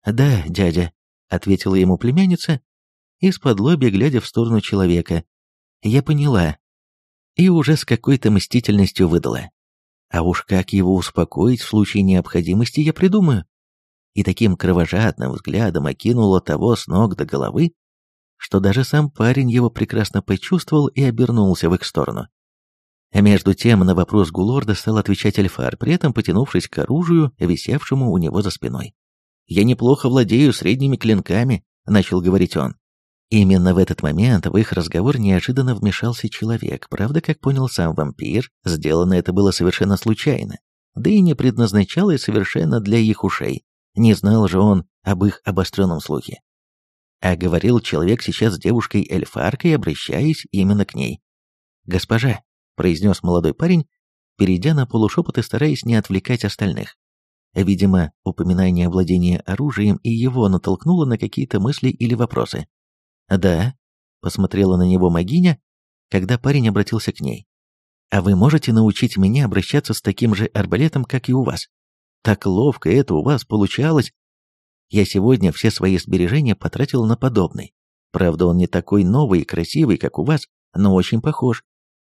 «Да, дядя», — ответила ему племянница, из-под лобья глядя в сторону человека. «Я поняла». И уже с какой-то мстительностью выдала. А уж как его успокоить в случае необходимости, я придумаю. И таким кровожадным взглядом окинула того с ног до головы, что даже сам парень его прекрасно почувствовал и обернулся в их сторону. А между тем на вопрос Гулорда стал отвечать Эльфар, при этом потянувшись к оружию, висевшему у него за спиной. «Я неплохо владею средними клинками», — начал говорить он. Именно в этот момент в их разговор неожиданно вмешался человек. Правда, как понял сам вампир, сделано это было совершенно случайно. Да и не предназначалось совершенно для их ушей. Не знал же он об их обостренном слухе. А говорил человек сейчас с девушкой-эльфаркой, обращаясь именно к ней. «Госпожа», — произнес молодой парень, перейдя на полушепот и стараясь не отвлекать остальных. Видимо, упоминание о владении оружием и его натолкнуло на какие-то мысли или вопросы. «Да», — посмотрела на него Магиня, когда парень обратился к ней. «А вы можете научить меня обращаться с таким же арбалетом, как и у вас? Так ловко это у вас получалось. Я сегодня все свои сбережения потратил на подобный. Правда, он не такой новый и красивый, как у вас, но очень похож.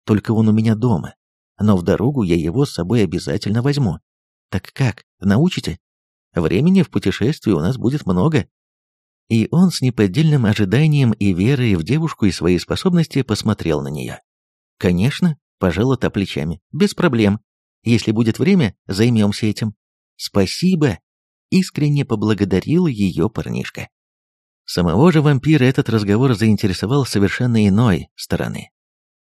Только он у меня дома. Но в дорогу я его с собой обязательно возьму. Так как, научите? Времени в путешествии у нас будет много, и он с неподдельным ожиданием и верой в девушку и свои способности посмотрел на нее. «Конечно», — пожала та плечами, — «без проблем. Если будет время, займемся этим». «Спасибо», — искренне поблагодарил ее парнишка. Самого же вампира этот разговор заинтересовал совершенно иной стороны.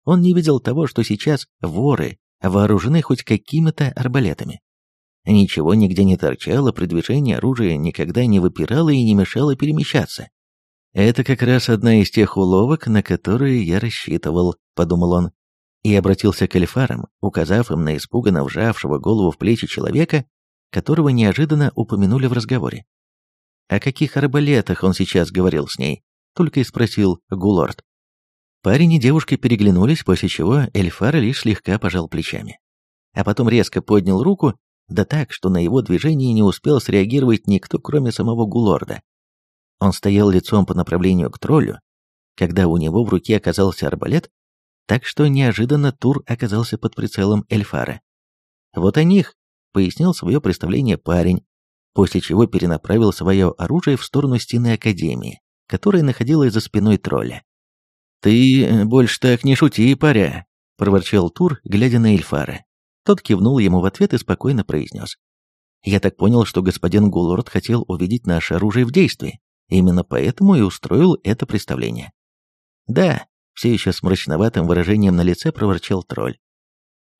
Он не видел того, что сейчас воры вооружены хоть какими-то арбалетами. Ничего нигде не торчало, при движении оружия никогда не выпирало и не мешало перемещаться. «Это как раз одна из тех уловок, на которые я рассчитывал», — подумал он, и обратился к эльфарам, указав им на испуганно вжавшего голову в плечи человека, которого неожиданно упомянули в разговоре. О каких арбалетах он сейчас говорил с ней, только и спросил Гулорд. Парень и девушка переглянулись, после чего Эльфар лишь слегка пожал плечами. А потом резко поднял руку да так, что на его движение не успел среагировать никто, кроме самого Гулорда. Он стоял лицом по направлению к троллю, когда у него в руке оказался арбалет, так что неожиданно Тур оказался под прицелом Эльфара. «Вот о них», — пояснил свое представление парень, после чего перенаправил свое оружие в сторону стены Академии, которая находилась за спиной тролля. «Ты больше так не шути, паря», — проворчал Тур, глядя на Эльфара. Тот кивнул ему в ответ и спокойно произнес. «Я так понял, что господин Гулорд хотел увидеть наше оружие в действии. Именно поэтому и устроил это представление». «Да», — все еще с мрачноватым выражением на лице проворчал тролль.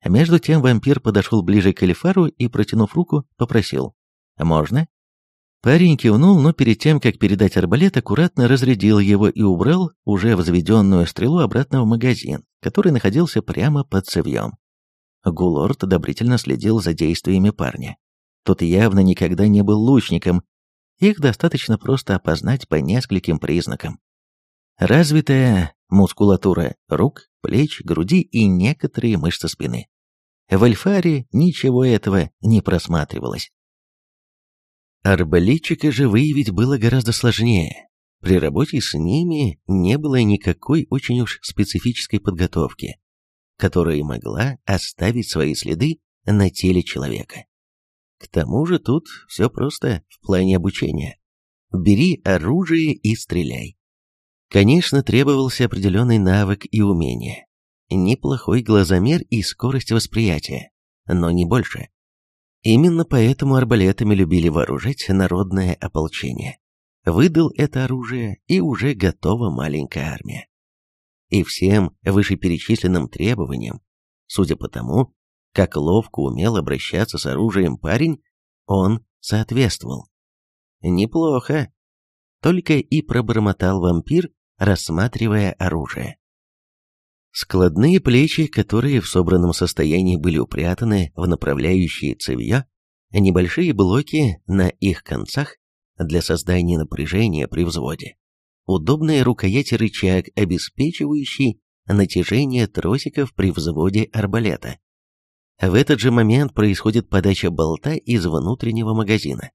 А между тем вампир подошел ближе к Элифару и, протянув руку, попросил. «Можно?» Парень кивнул, но перед тем, как передать арбалет, аккуратно разрядил его и убрал уже взведенную стрелу обратно в магазин, который находился прямо под цевьем. Гулорд одобрительно следил за действиями парня. Тот явно никогда не был лучником. Их достаточно просто опознать по нескольким признакам. Развитая мускулатура рук, плеч, груди и некоторые мышцы спины. В Альфаре ничего этого не просматривалось. Арбалетчика же выявить было гораздо сложнее. При работе с ними не было никакой очень уж специфической подготовки которая могла оставить свои следы на теле человека. К тому же тут все просто в плане обучения. Бери оружие и стреляй. Конечно, требовался определенный навык и умение. Неплохой глазомер и скорость восприятия, но не больше. Именно поэтому арбалетами любили вооружать народное ополчение. Выдал это оружие, и уже готова маленькая армия и всем вышеперечисленным требованиям, судя по тому, как ловко умел обращаться с оружием парень, он соответствовал. Неплохо. Только и пробормотал вампир, рассматривая оружие. Складные плечи, которые в собранном состоянии были упрятаны в направляющие цевья, небольшие блоки на их концах для создания напряжения при взводе, удобная рукоять рычаг, обеспечивающий натяжение тросиков при взводе арбалета. В этот же момент происходит подача болта из внутреннего магазина,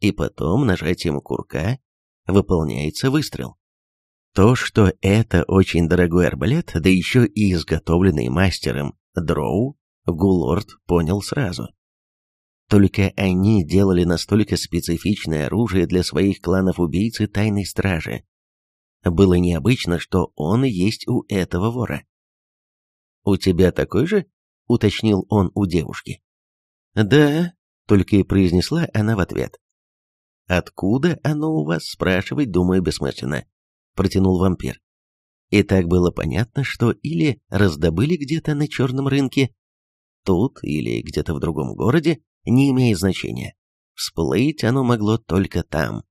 и потом нажатием курка выполняется выстрел. То, что это очень дорогой арбалет, да еще и изготовленный мастером Дроу, Гулорд понял сразу. Только они делали настолько специфичное оружие для своих кланов убийцы тайной стражи. Было необычно, что он есть у этого вора. «У тебя такой же?» — уточнил он у девушки. «Да», — только и произнесла она в ответ. «Откуда оно у вас?» — спрашивать, думаю, бессмысленно протянул вампир. И так было понятно, что или раздобыли где-то на черном рынке, тут или где-то в другом городе, не имеет значения. Всплыть оно могло только там.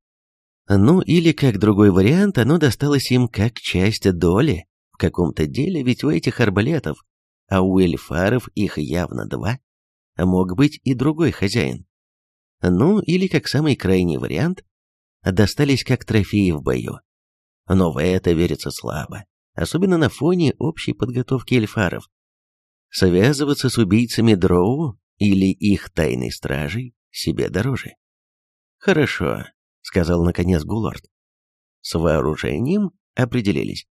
Ну или, как другой вариант, оно досталось им как часть доли в каком-то деле, ведь у этих арбалетов, а у эльфаров их явно два, мог быть и другой хозяин. Ну или, как самый крайний вариант, достались как трофеи в бою но в это верится слабо, особенно на фоне общей подготовки эльфаров. Связываться с убийцами дроу или их тайной стражей себе дороже. «Хорошо», — сказал наконец Гулорд. «С вооружением определились.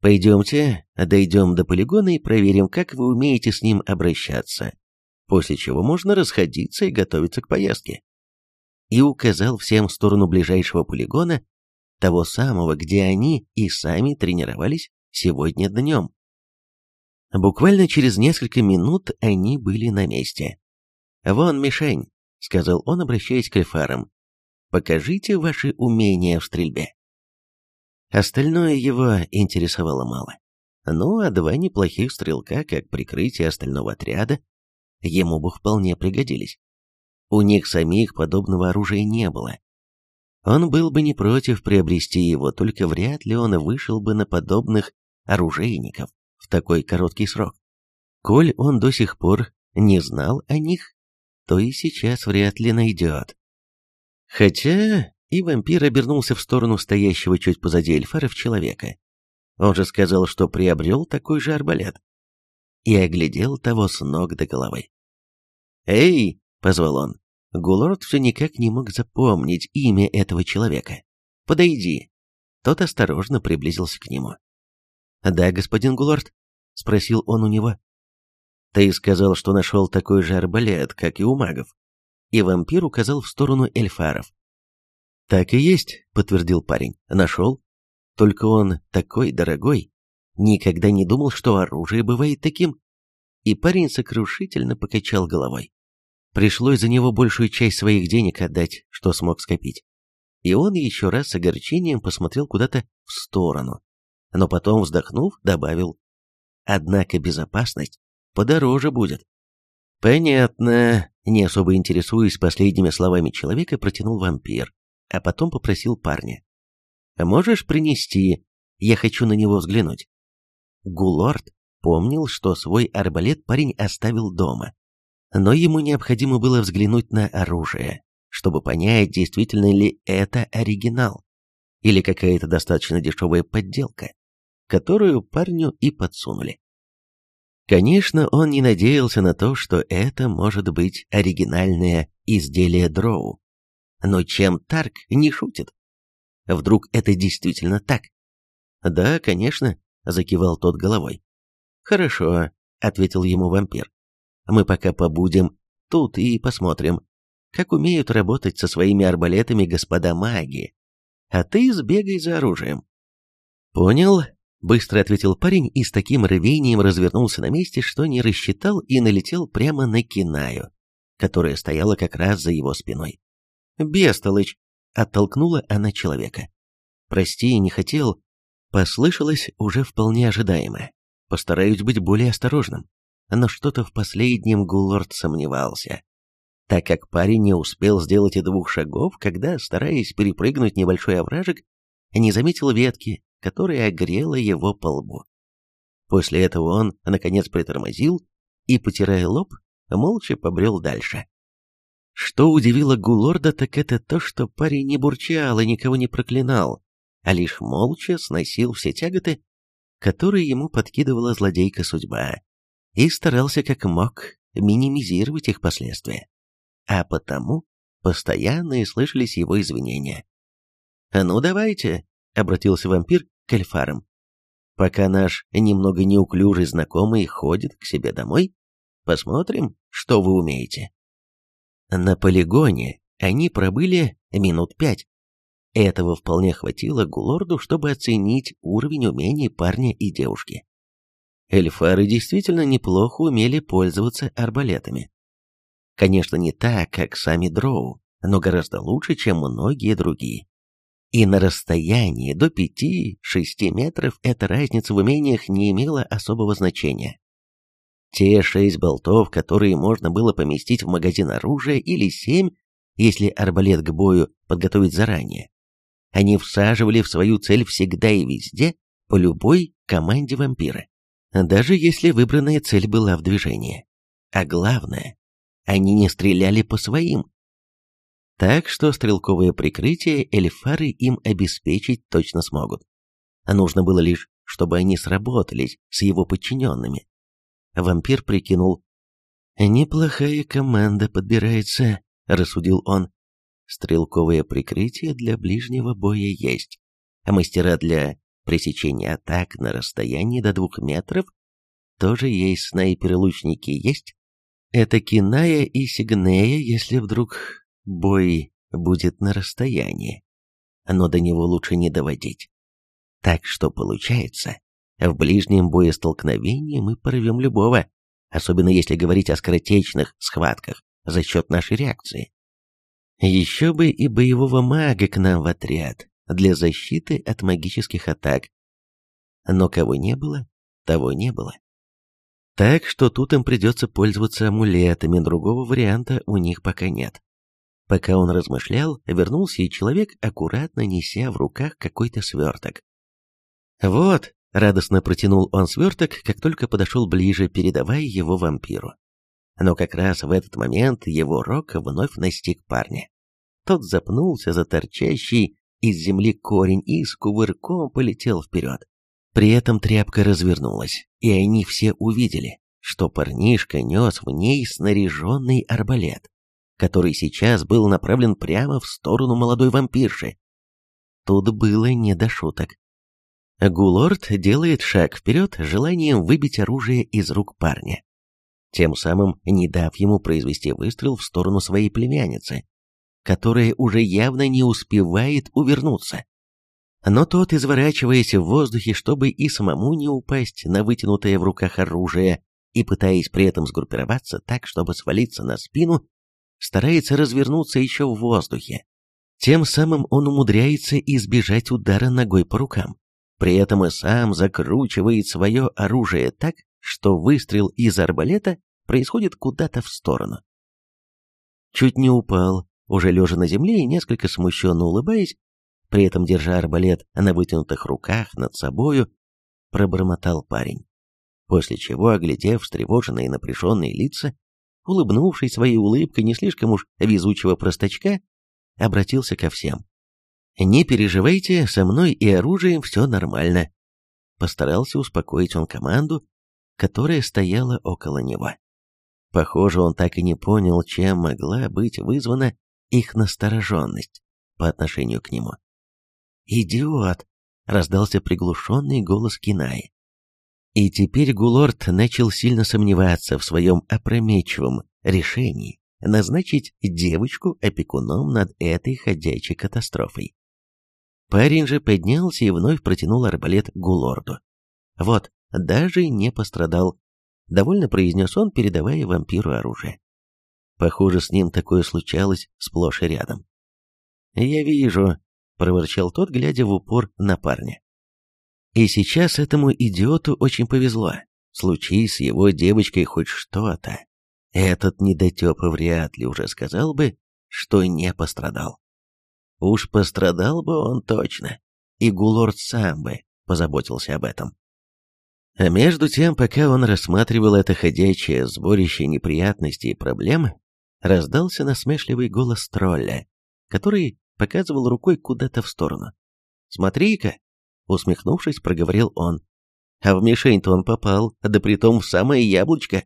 Пойдемте, дойдем до полигона и проверим, как вы умеете с ним обращаться, после чего можно расходиться и готовиться к поездке». И указал всем в сторону ближайшего полигона, того самого, где они и сами тренировались сегодня днем. Буквально через несколько минут они были на месте. «Вон мишень», — сказал он, обращаясь к эльфарам. «Покажите ваши умения в стрельбе». Остальное его интересовало мало. Ну, а два неплохих стрелка, как прикрытие остального отряда, ему бы вполне пригодились. У них самих подобного оружия не было, он был бы не против приобрести его, только вряд ли он вышел бы на подобных оружейников в такой короткий срок. Коль он до сих пор не знал о них, то и сейчас вряд ли найдет. Хотя и вампир обернулся в сторону стоящего чуть позади эльфаров человека. Он же сказал, что приобрел такой же арбалет. И оглядел того с ног до головы. «Эй!» — позвал он. Гулорд все никак не мог запомнить имя этого человека. «Подойди». Тот осторожно приблизился к нему. «Да, господин Гулорд?» — спросил он у него. «Ты сказал, что нашел такой же арбалет, как и у магов». И вампир указал в сторону эльфаров. «Так и есть», — подтвердил парень. «Нашел. Только он такой дорогой. Никогда не думал, что оружие бывает таким». И парень сокрушительно покачал головой. Пришлось за него большую часть своих денег отдать, что смог скопить. И он еще раз с огорчением посмотрел куда-то в сторону, но потом, вздохнув, добавил, «Однако безопасность подороже будет». «Понятно», — не особо интересуясь последними словами человека, протянул вампир, а потом попросил парня. «Можешь принести? Я хочу на него взглянуть». Гулорд помнил, что свой арбалет парень оставил дома, но ему необходимо было взглянуть на оружие, чтобы понять, действительно ли это оригинал, или какая-то достаточно дешевая подделка, которую парню и подсунули. Конечно, он не надеялся на то, что это может быть оригинальное изделие дроу. Но чем Тарк не шутит? Вдруг это действительно так? Да, конечно, закивал тот головой. Хорошо, ответил ему вампир. Мы пока побудем тут и посмотрим, как умеют работать со своими арбалетами господа маги. А ты сбегай за оружием». «Понял», — быстро ответил парень и с таким рвением развернулся на месте, что не рассчитал и налетел прямо на Кинаю, которая стояла как раз за его спиной. «Бестолочь!» — оттолкнула она человека. «Прости, не хотел», — послышалось уже вполне ожидаемо. «Постараюсь быть более осторожным» но что-то в последнем Гуллорд сомневался. так как парень не успел сделать и двух шагов, когда, стараясь перепрыгнуть небольшой овражек, не заметил ветки, которая огрела его по лбу. После этого он, наконец, притормозил и, потирая лоб, молча побрел дальше. Что удивило Гулорда, так это то, что парень не бурчал и никого не проклинал, а лишь молча сносил все тяготы, которые ему подкидывала злодейка судьба, и старался как мог минимизировать их последствия а потому постоянно и слышались его извинения. «А «Ну давайте», — обратился вампир к эльфарам. «Пока наш немного неуклюжий знакомый ходит к себе домой, посмотрим, что вы умеете». На полигоне они пробыли минут пять. Этого вполне хватило Гулорду, чтобы оценить уровень умений парня и девушки. Эльфары действительно неплохо умели пользоваться арбалетами. Конечно, не так, как сами дроу, но гораздо лучше, чем многие другие. И на расстоянии до 5-6 метров эта разница в умениях не имела особого значения. Те шесть болтов, которые можно было поместить в магазин оружия, или семь, если арбалет к бою подготовить заранее, они всаживали в свою цель всегда и везде, по любой команде вампира, даже если выбранная цель была в движении. А главное, они не стреляли по своим. Так что стрелковое прикрытие эльфары им обеспечить точно смогут. А нужно было лишь, чтобы они сработались с его подчиненными. Вампир прикинул. «Неплохая команда подбирается», — рассудил он. «Стрелковое прикрытие для ближнего боя есть, а мастера для пресечения атак на расстоянии до двух метров тоже есть, снайперы-лучники есть, это Киная и Сигнея, если вдруг бой будет на расстоянии. Но до него лучше не доводить. Так что получается, в ближнем боестолкновении мы порвем любого, особенно если говорить о скоротечных схватках за счет нашей реакции. Еще бы и боевого мага к нам в отряд для защиты от магических атак. Но кого не было, того не было. Так что тут им придется пользоваться амулетами, другого варианта у них пока нет. Пока он размышлял, вернулся и человек, аккуратно неся в руках какой-то сверток. «Вот», — радостно протянул он сверток, как только подошел ближе, передавая его вампиру. Но как раз в этот момент его рок вновь настиг парня. Тот запнулся за торчащий из земли корень и с кувырком полетел вперед. При этом тряпка развернулась, и они все увидели, что парнишка нес в ней снаряженный арбалет, который сейчас был направлен прямо в сторону молодой вампирши. Тут было не до шуток. Гулорд делает шаг вперед желанием выбить оружие из рук парня, тем самым не дав ему произвести выстрел в сторону своей племянницы, которая уже явно не успевает увернуться. Но тот, изворачиваясь в воздухе, чтобы и самому не упасть на вытянутое в руках оружие, и пытаясь при этом сгруппироваться так, чтобы свалиться на спину, старается развернуться еще в воздухе. Тем самым он умудряется избежать удара ногой по рукам. При этом и сам закручивает свое оружие так, что выстрел из арбалета происходит куда-то в сторону. Чуть не упал, уже лежа на земле и несколько смущенно улыбаясь, при этом держа арбалет на вытянутых руках над собою, пробормотал парень. После чего, оглядев встревоженные и напряженные лица, улыбнувшись своей улыбкой не слишком уж везучего простачка, обратился ко всем. «Не переживайте, со мной и оружием все нормально». Постарался успокоить он команду, которая стояла около него. Похоже, он так и не понял, чем могла быть вызвана их настороженность по отношению к нему. «Идиот!» — раздался приглушенный голос Кинаи. И теперь Гулорд начал сильно сомневаться в своем опрометчивом решении назначить девочку опекуном над этой ходячей катастрофой. Парень же поднялся и вновь протянул арбалет Гулорду. Вот, даже не пострадал, довольно произнес он, передавая вампиру оружие. Похоже, с ним такое случалось сплошь и рядом. «Я вижу», проворчал тот, глядя в упор на парня. И сейчас этому идиоту очень повезло. Случись с его девочкой хоть что-то, этот недотеп вряд ли уже сказал бы, что не пострадал. Уж пострадал бы он точно, и Гулорд сам бы позаботился об этом. А между тем, пока он рассматривал это ходячее сборище неприятностей и проблем, раздался насмешливый голос тролля, который показывал рукой куда-то в сторону. «Смотри-ка!» — усмехнувшись, проговорил он. «А в мишень-то он попал, да притом в самое яблочко!»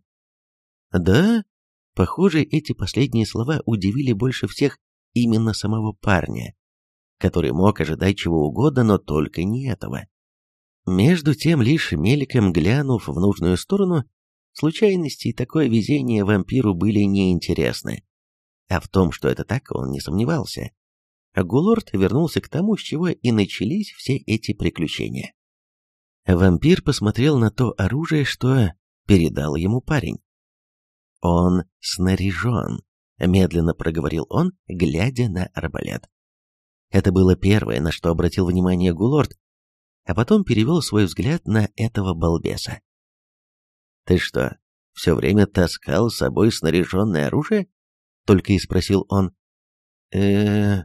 «Да?» Похоже, эти последние слова удивили больше всех именно самого парня, который мог ожидать чего угодно, но только не этого. Между тем, лишь мельком глянув в нужную сторону, случайности и такое везение вампиру были неинтересны. А в том, что это так, он не сомневался. Гулорд вернулся к тому, с чего и начались все эти приключения. Вампир посмотрел на то оружие, что передал ему парень. «Он снаряжен», — медленно проговорил он, глядя на арбалет. Это было первое, на что обратил внимание Гулорд, а потом перевел свой взгляд на этого балбеса. «Ты что, все время таскал с собой снаряженное оружие?» — только и спросил он. э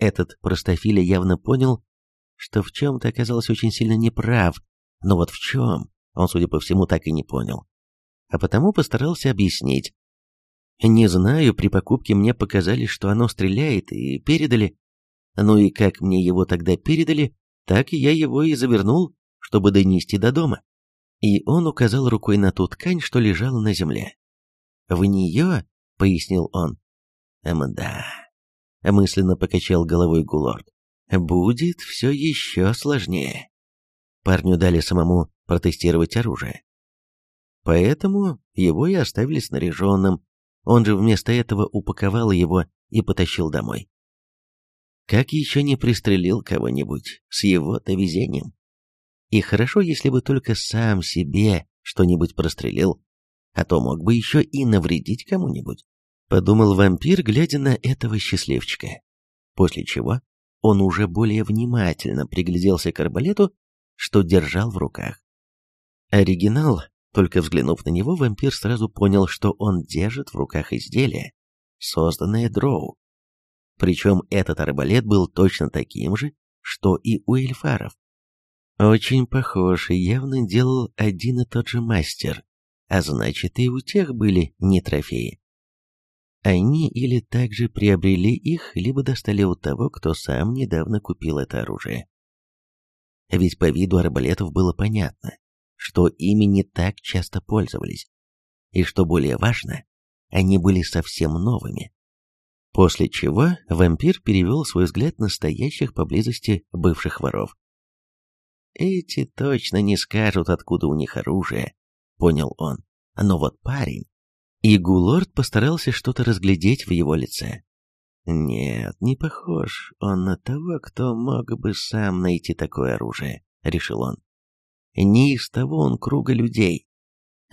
Этот простофиля явно понял, что в чем-то оказался очень сильно неправ, но вот в чем, он, судя по всему, так и не понял а потому постарался объяснить. Не знаю, при покупке мне показали, что оно стреляет, и передали. Ну и как мне его тогда передали, так я его и завернул, чтобы донести до дома. И он указал рукой на ту ткань, что лежала на земле. «В нее?» — пояснил он. «Мда», — мысленно покачал головой Гулорд. «Будет все еще сложнее». Парню дали самому протестировать оружие. Поэтому его и оставили снаряженным, он же вместо этого упаковал его и потащил домой. Как еще не пристрелил кого-нибудь с его-то везением? И хорошо, если бы только сам себе что-нибудь прострелил, а то мог бы еще и навредить кому-нибудь, подумал вампир, глядя на этого счастливчика. После чего он уже более внимательно пригляделся к арбалету, что держал в руках. Оригинал только взглянув на него, вампир сразу понял, что он держит в руках изделие, созданное дроу. Причем этот арбалет был точно таким же, что и у эльфаров. Очень похож и явно делал один и тот же мастер, а значит и у тех были не трофеи. Они или также приобрели их, либо достали у того, кто сам недавно купил это оружие. Ведь по виду арбалетов было понятно, что ими не так часто пользовались. И что более важно, они были совсем новыми. После чего вампир перевел свой взгляд на стоящих поблизости бывших воров. «Эти точно не скажут, откуда у них оружие», — понял он. «Но вот парень...» И Гулорд постарался что-то разглядеть в его лице. «Нет, не похож он на того, кто мог бы сам найти такое оружие», — решил он не из того он круга людей.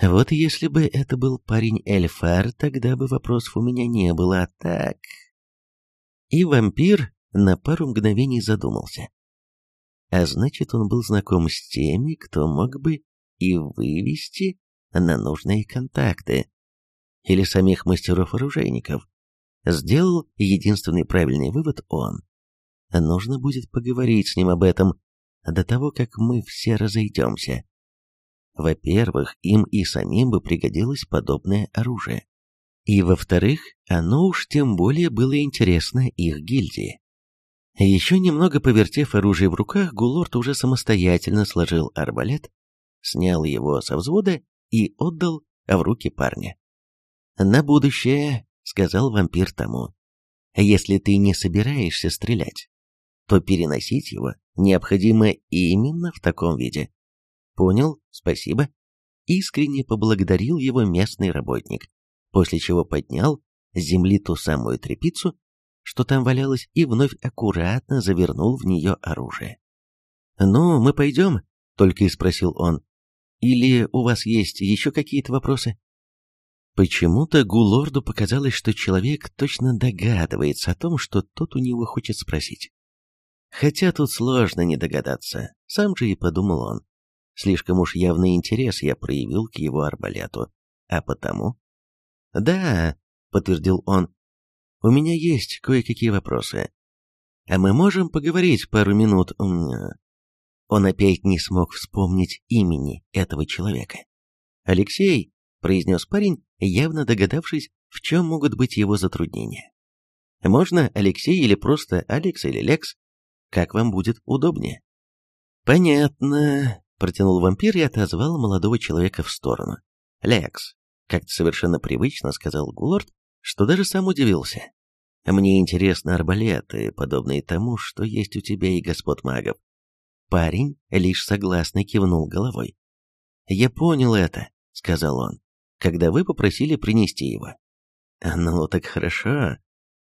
Вот если бы это был парень Эльфар, тогда бы вопросов у меня не было, а так... И вампир на пару мгновений задумался. А значит, он был знаком с теми, кто мог бы и вывести на нужные контакты. Или самих мастеров-оружейников. Сделал единственный правильный вывод он. Нужно будет поговорить с ним об этом, до того, как мы все разойдемся. Во-первых, им и самим бы пригодилось подобное оружие. И во-вторых, оно уж тем более было интересно их гильдии. Еще немного повертев оружие в руках, Гулорд уже самостоятельно сложил арбалет, снял его со взвода и отдал в руки парня. «На будущее», — сказал вампир тому, — «если ты не собираешься стрелять, то переносить его необходимо именно в таком виде. Понял, спасибо. Искренне поблагодарил его местный работник, после чего поднял с земли ту самую тряпицу, что там валялось, и вновь аккуратно завернул в нее оружие. «Ну, мы пойдем?» — только и спросил он. «Или у вас есть еще какие-то вопросы?» Почему-то Гулорду показалось, что человек точно догадывается о том, что тот у него хочет спросить. Хотя тут сложно не догадаться, сам же и подумал он. Слишком уж явный интерес я проявил к его арбалету, а потому... «Да», — подтвердил он, — «у меня есть кое-какие вопросы. А мы можем поговорить пару минут?» Он опять не смог вспомнить имени этого человека. «Алексей», — произнес парень, явно догадавшись, в чем могут быть его затруднения. «Можно Алексей или просто Алекс или Лекс? Как вам будет удобнее?» «Понятно», — протянул вампир и отозвал молодого человека в сторону. «Лекс», — как-то совершенно привычно сказал Гулорд, что даже сам удивился. «Мне интересны арбалеты, подобные тому, что есть у тебя и господ магов. Парень лишь согласно кивнул головой. «Я понял это», — сказал он, — «когда вы попросили принести его». «Ну, так хорошо».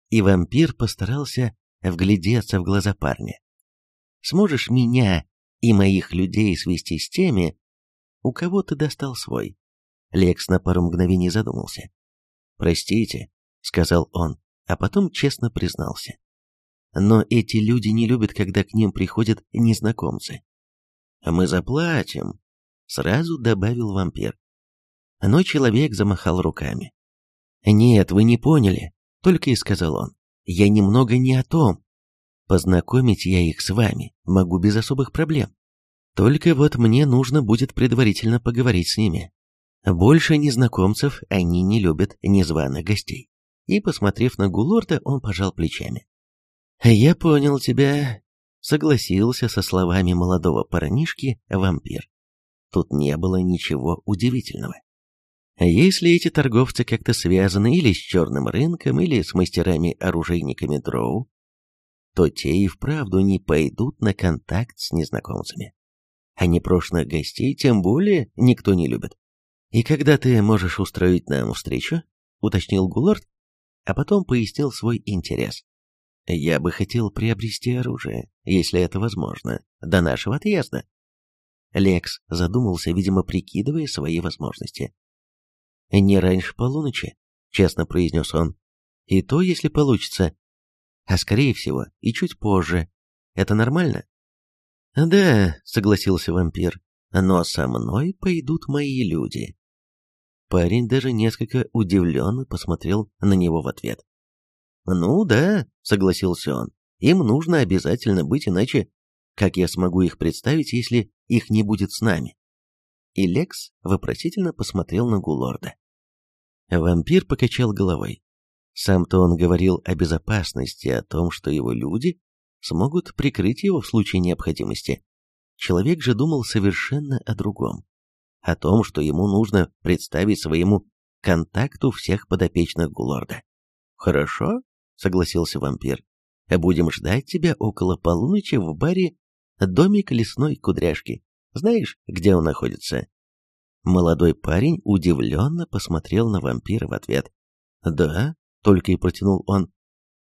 И вампир постарался вглядеться в глаза парня. «Сможешь меня и моих людей свести с теми, у кого ты достал свой?» Лекс на пару мгновений задумался. «Простите», — сказал он, а потом честно признался. Но эти люди не любят, когда к ним приходят незнакомцы. «Мы заплатим», — сразу добавил вампир. Но человек замахал руками. «Нет, вы не поняли», — только и сказал он. «Я немного не о том. Познакомить я их с вами могу без особых проблем. Только вот мне нужно будет предварительно поговорить с ними. Больше незнакомцев они не любят незваных гостей». И, посмотрев на Гулорта, он пожал плечами. «Я понял тебя», — согласился со словами молодого парнишки вампир. Тут не было ничего удивительного. Если эти торговцы как-то связаны или с черным рынком, или с мастерами-оружейниками дроу, то те и вправду не пойдут на контакт с незнакомцами. А непрошенных гостей тем более никто не любит. «И когда ты можешь устроить нам встречу?» — уточнил Гулорд, а потом пояснил свой интерес. Я бы хотел приобрести оружие, если это возможно, до нашего отъезда. Лекс задумался, видимо, прикидывая свои возможности. «Не раньше полуночи», — честно произнес он. «И то, если получится. А скорее всего, и чуть позже. Это нормально?» «Да», — согласился вампир, — «но со мной пойдут мои люди». Парень даже несколько удивленно посмотрел на него в ответ. «Ну да», — согласился он, — «им нужно обязательно быть, иначе как я смогу их представить, если их не будет с нами?» И Лекс вопросительно посмотрел на Гулорда. Вампир покачал головой. Сам-то он говорил о безопасности, о том, что его люди смогут прикрыть его в случае необходимости. Человек же думал совершенно о другом. О том, что ему нужно представить своему контакту всех подопечных Гулорда. «Хорошо», — согласился вампир. «Будем ждать тебя около полуночи в баре «Домик лесной кудряшки». Знаешь, где он находится?» Молодой парень удивленно посмотрел на вампира в ответ. «Да», — только и протянул он.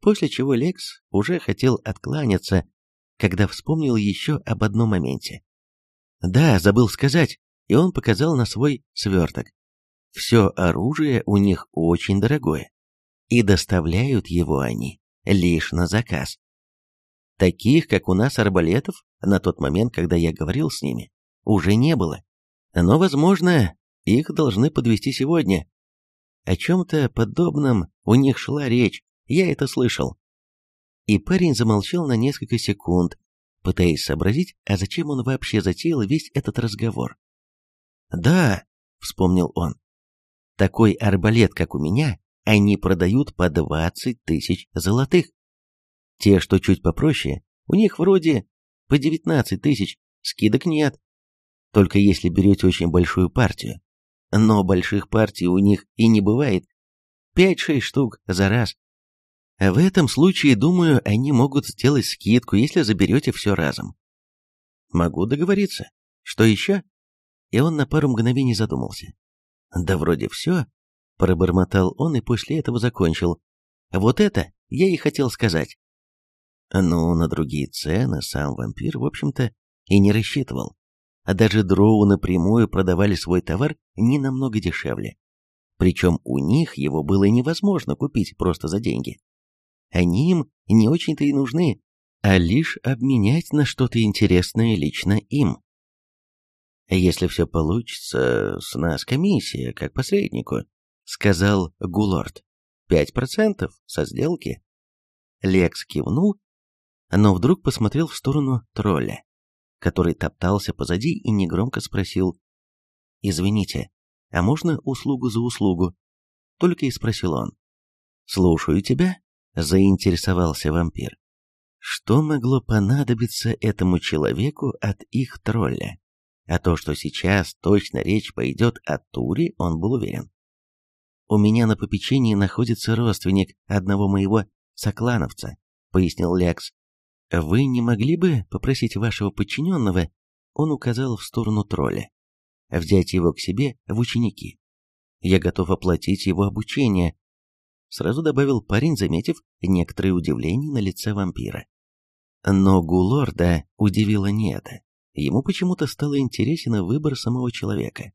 После чего Лекс уже хотел откланяться, когда вспомнил еще об одном моменте. «Да, забыл сказать», и он показал на свой сверток. «Все оружие у них очень дорогое и доставляют его они лишь на заказ. Таких, как у нас арбалетов, на тот момент, когда я говорил с ними, уже не было. Но, возможно, их должны подвести сегодня. О чем-то подобном у них шла речь, я это слышал. И парень замолчал на несколько секунд, пытаясь сообразить, а зачем он вообще затеял весь этот разговор. «Да», — вспомнил он, — «такой арбалет, как у меня, они продают по 20 тысяч золотых. Те, что чуть попроще, у них вроде по 19 тысяч, скидок нет. Только если берете очень большую партию. Но больших партий у них и не бывает. 5-6 штук за раз. В этом случае, думаю, они могут сделать скидку, если заберете все разом. Могу договориться. Что еще? И он на пару мгновений задумался. Да вроде все. Пробормотал он и после этого закончил. Вот это я и хотел сказать. Ну, на другие цены сам вампир, в общем-то, и не рассчитывал. А даже дроу напрямую продавали свой товар не намного дешевле. Причем у них его было невозможно купить просто за деньги. Они им не очень-то и нужны, а лишь обменять на что-то интересное лично им. Если все получится, с нас комиссия, как посреднику, — сказал Гулорд. «Пять процентов со сделки». Лекс кивнул, но вдруг посмотрел в сторону тролля, который топтался позади и негромко спросил. «Извините, а можно услугу за услугу?» Только и спросил он. «Слушаю тебя», — заинтересовался вампир. Что могло понадобиться этому человеку от их тролля? А то, что сейчас точно речь пойдет о Туре, он был уверен. «У меня на попечении находится родственник одного моего соклановца», — пояснил Лекс. «Вы не могли бы попросить вашего подчиненного, он указал в сторону тролля, взять его к себе в ученики? Я готов оплатить его обучение», — сразу добавил парень, заметив некоторое удивление на лице вампира. Но Гулорда удивило не это. Ему почему-то стало интересен выбор самого человека.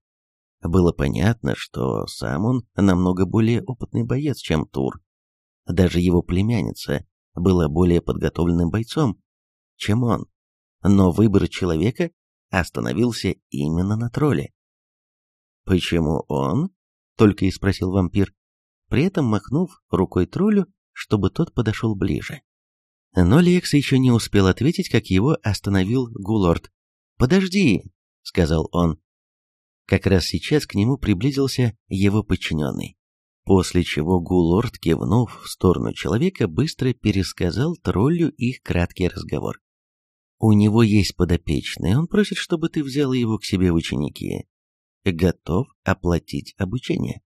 Было понятно, что сам он намного более опытный боец, чем Тур. Даже его племянница была более подготовленным бойцом, чем он. Но выбор человека остановился именно на тролле. «Почему он?» — только и спросил вампир, при этом махнув рукой троллю, чтобы тот подошел ближе. Но Лекс еще не успел ответить, как его остановил Гулорд. «Подожди!» — сказал он. Как раз сейчас к нему приблизился его подчиненный. После чего Гулорд, кивнув в сторону человека, быстро пересказал троллю их краткий разговор. «У него есть подопечный, он просит, чтобы ты взял его к себе в ученики. Готов оплатить обучение».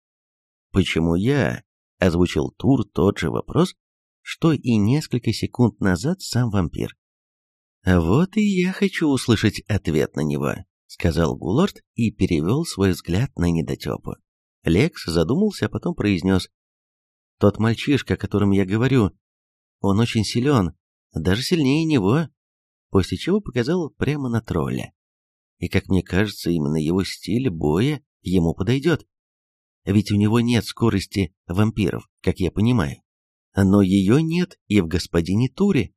«Почему я?» — озвучил Тур тот же вопрос, что и несколько секунд назад сам вампир. «Вот и я хочу услышать ответ на него», — сказал Гулорд и перевел свой взгляд на недотепу. Лекс задумался, а потом произнес. «Тот мальчишка, о котором я говорю, он очень силен, даже сильнее него», после чего показал прямо на тролля. И, как мне кажется, именно его стиль боя ему подойдет. Ведь у него нет скорости вампиров, как я понимаю но ее нет и в господине Туре.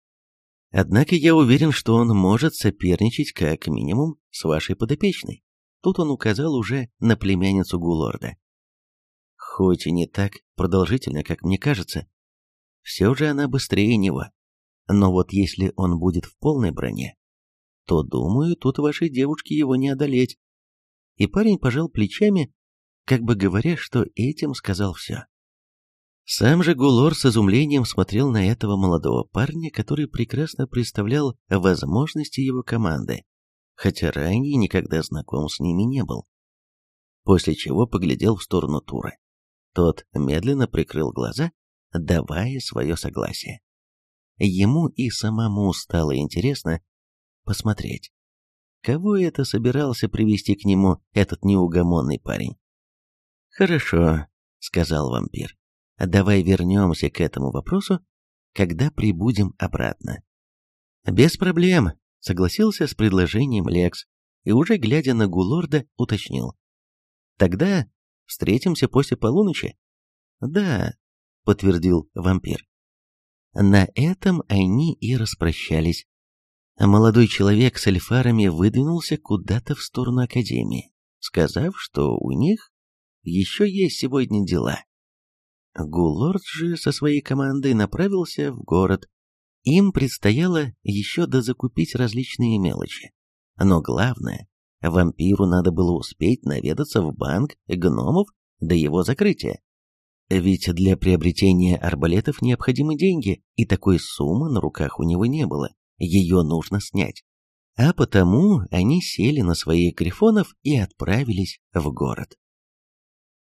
Однако я уверен, что он может соперничать как минимум с вашей подопечной. Тут он указал уже на племянницу Гулорда. Хоть и не так продолжительно, как мне кажется, все же она быстрее него. Но вот если он будет в полной броне, то, думаю, тут вашей девушке его не одолеть. И парень пожал плечами, как бы говоря, что этим сказал все. Сам же Гулор с изумлением смотрел на этого молодого парня, который прекрасно представлял возможности его команды, хотя ранее никогда знаком с ними не был. После чего поглядел в сторону Тура. Тот медленно прикрыл глаза, давая свое согласие. Ему и самому стало интересно посмотреть, кого это собирался привести к нему этот неугомонный парень. «Хорошо», — сказал вампир. Давай вернемся к этому вопросу, когда прибудем обратно. Без проблем, согласился с предложением Лекс и уже глядя на Гулорда уточнил. Тогда встретимся после полуночи? Да, подтвердил вампир. На этом они и распрощались. Молодой человек с эльфарами выдвинулся куда-то в сторону Академии, сказав, что у них еще есть сегодня дела. Гулорд же со своей командой направился в город. Им предстояло еще дозакупить различные мелочи. Но главное, вампиру надо было успеть наведаться в банк гномов до его закрытия. Ведь для приобретения арбалетов необходимы деньги, и такой суммы на руках у него не было. Ее нужно снять. А потому они сели на своих грифонов и отправились в город.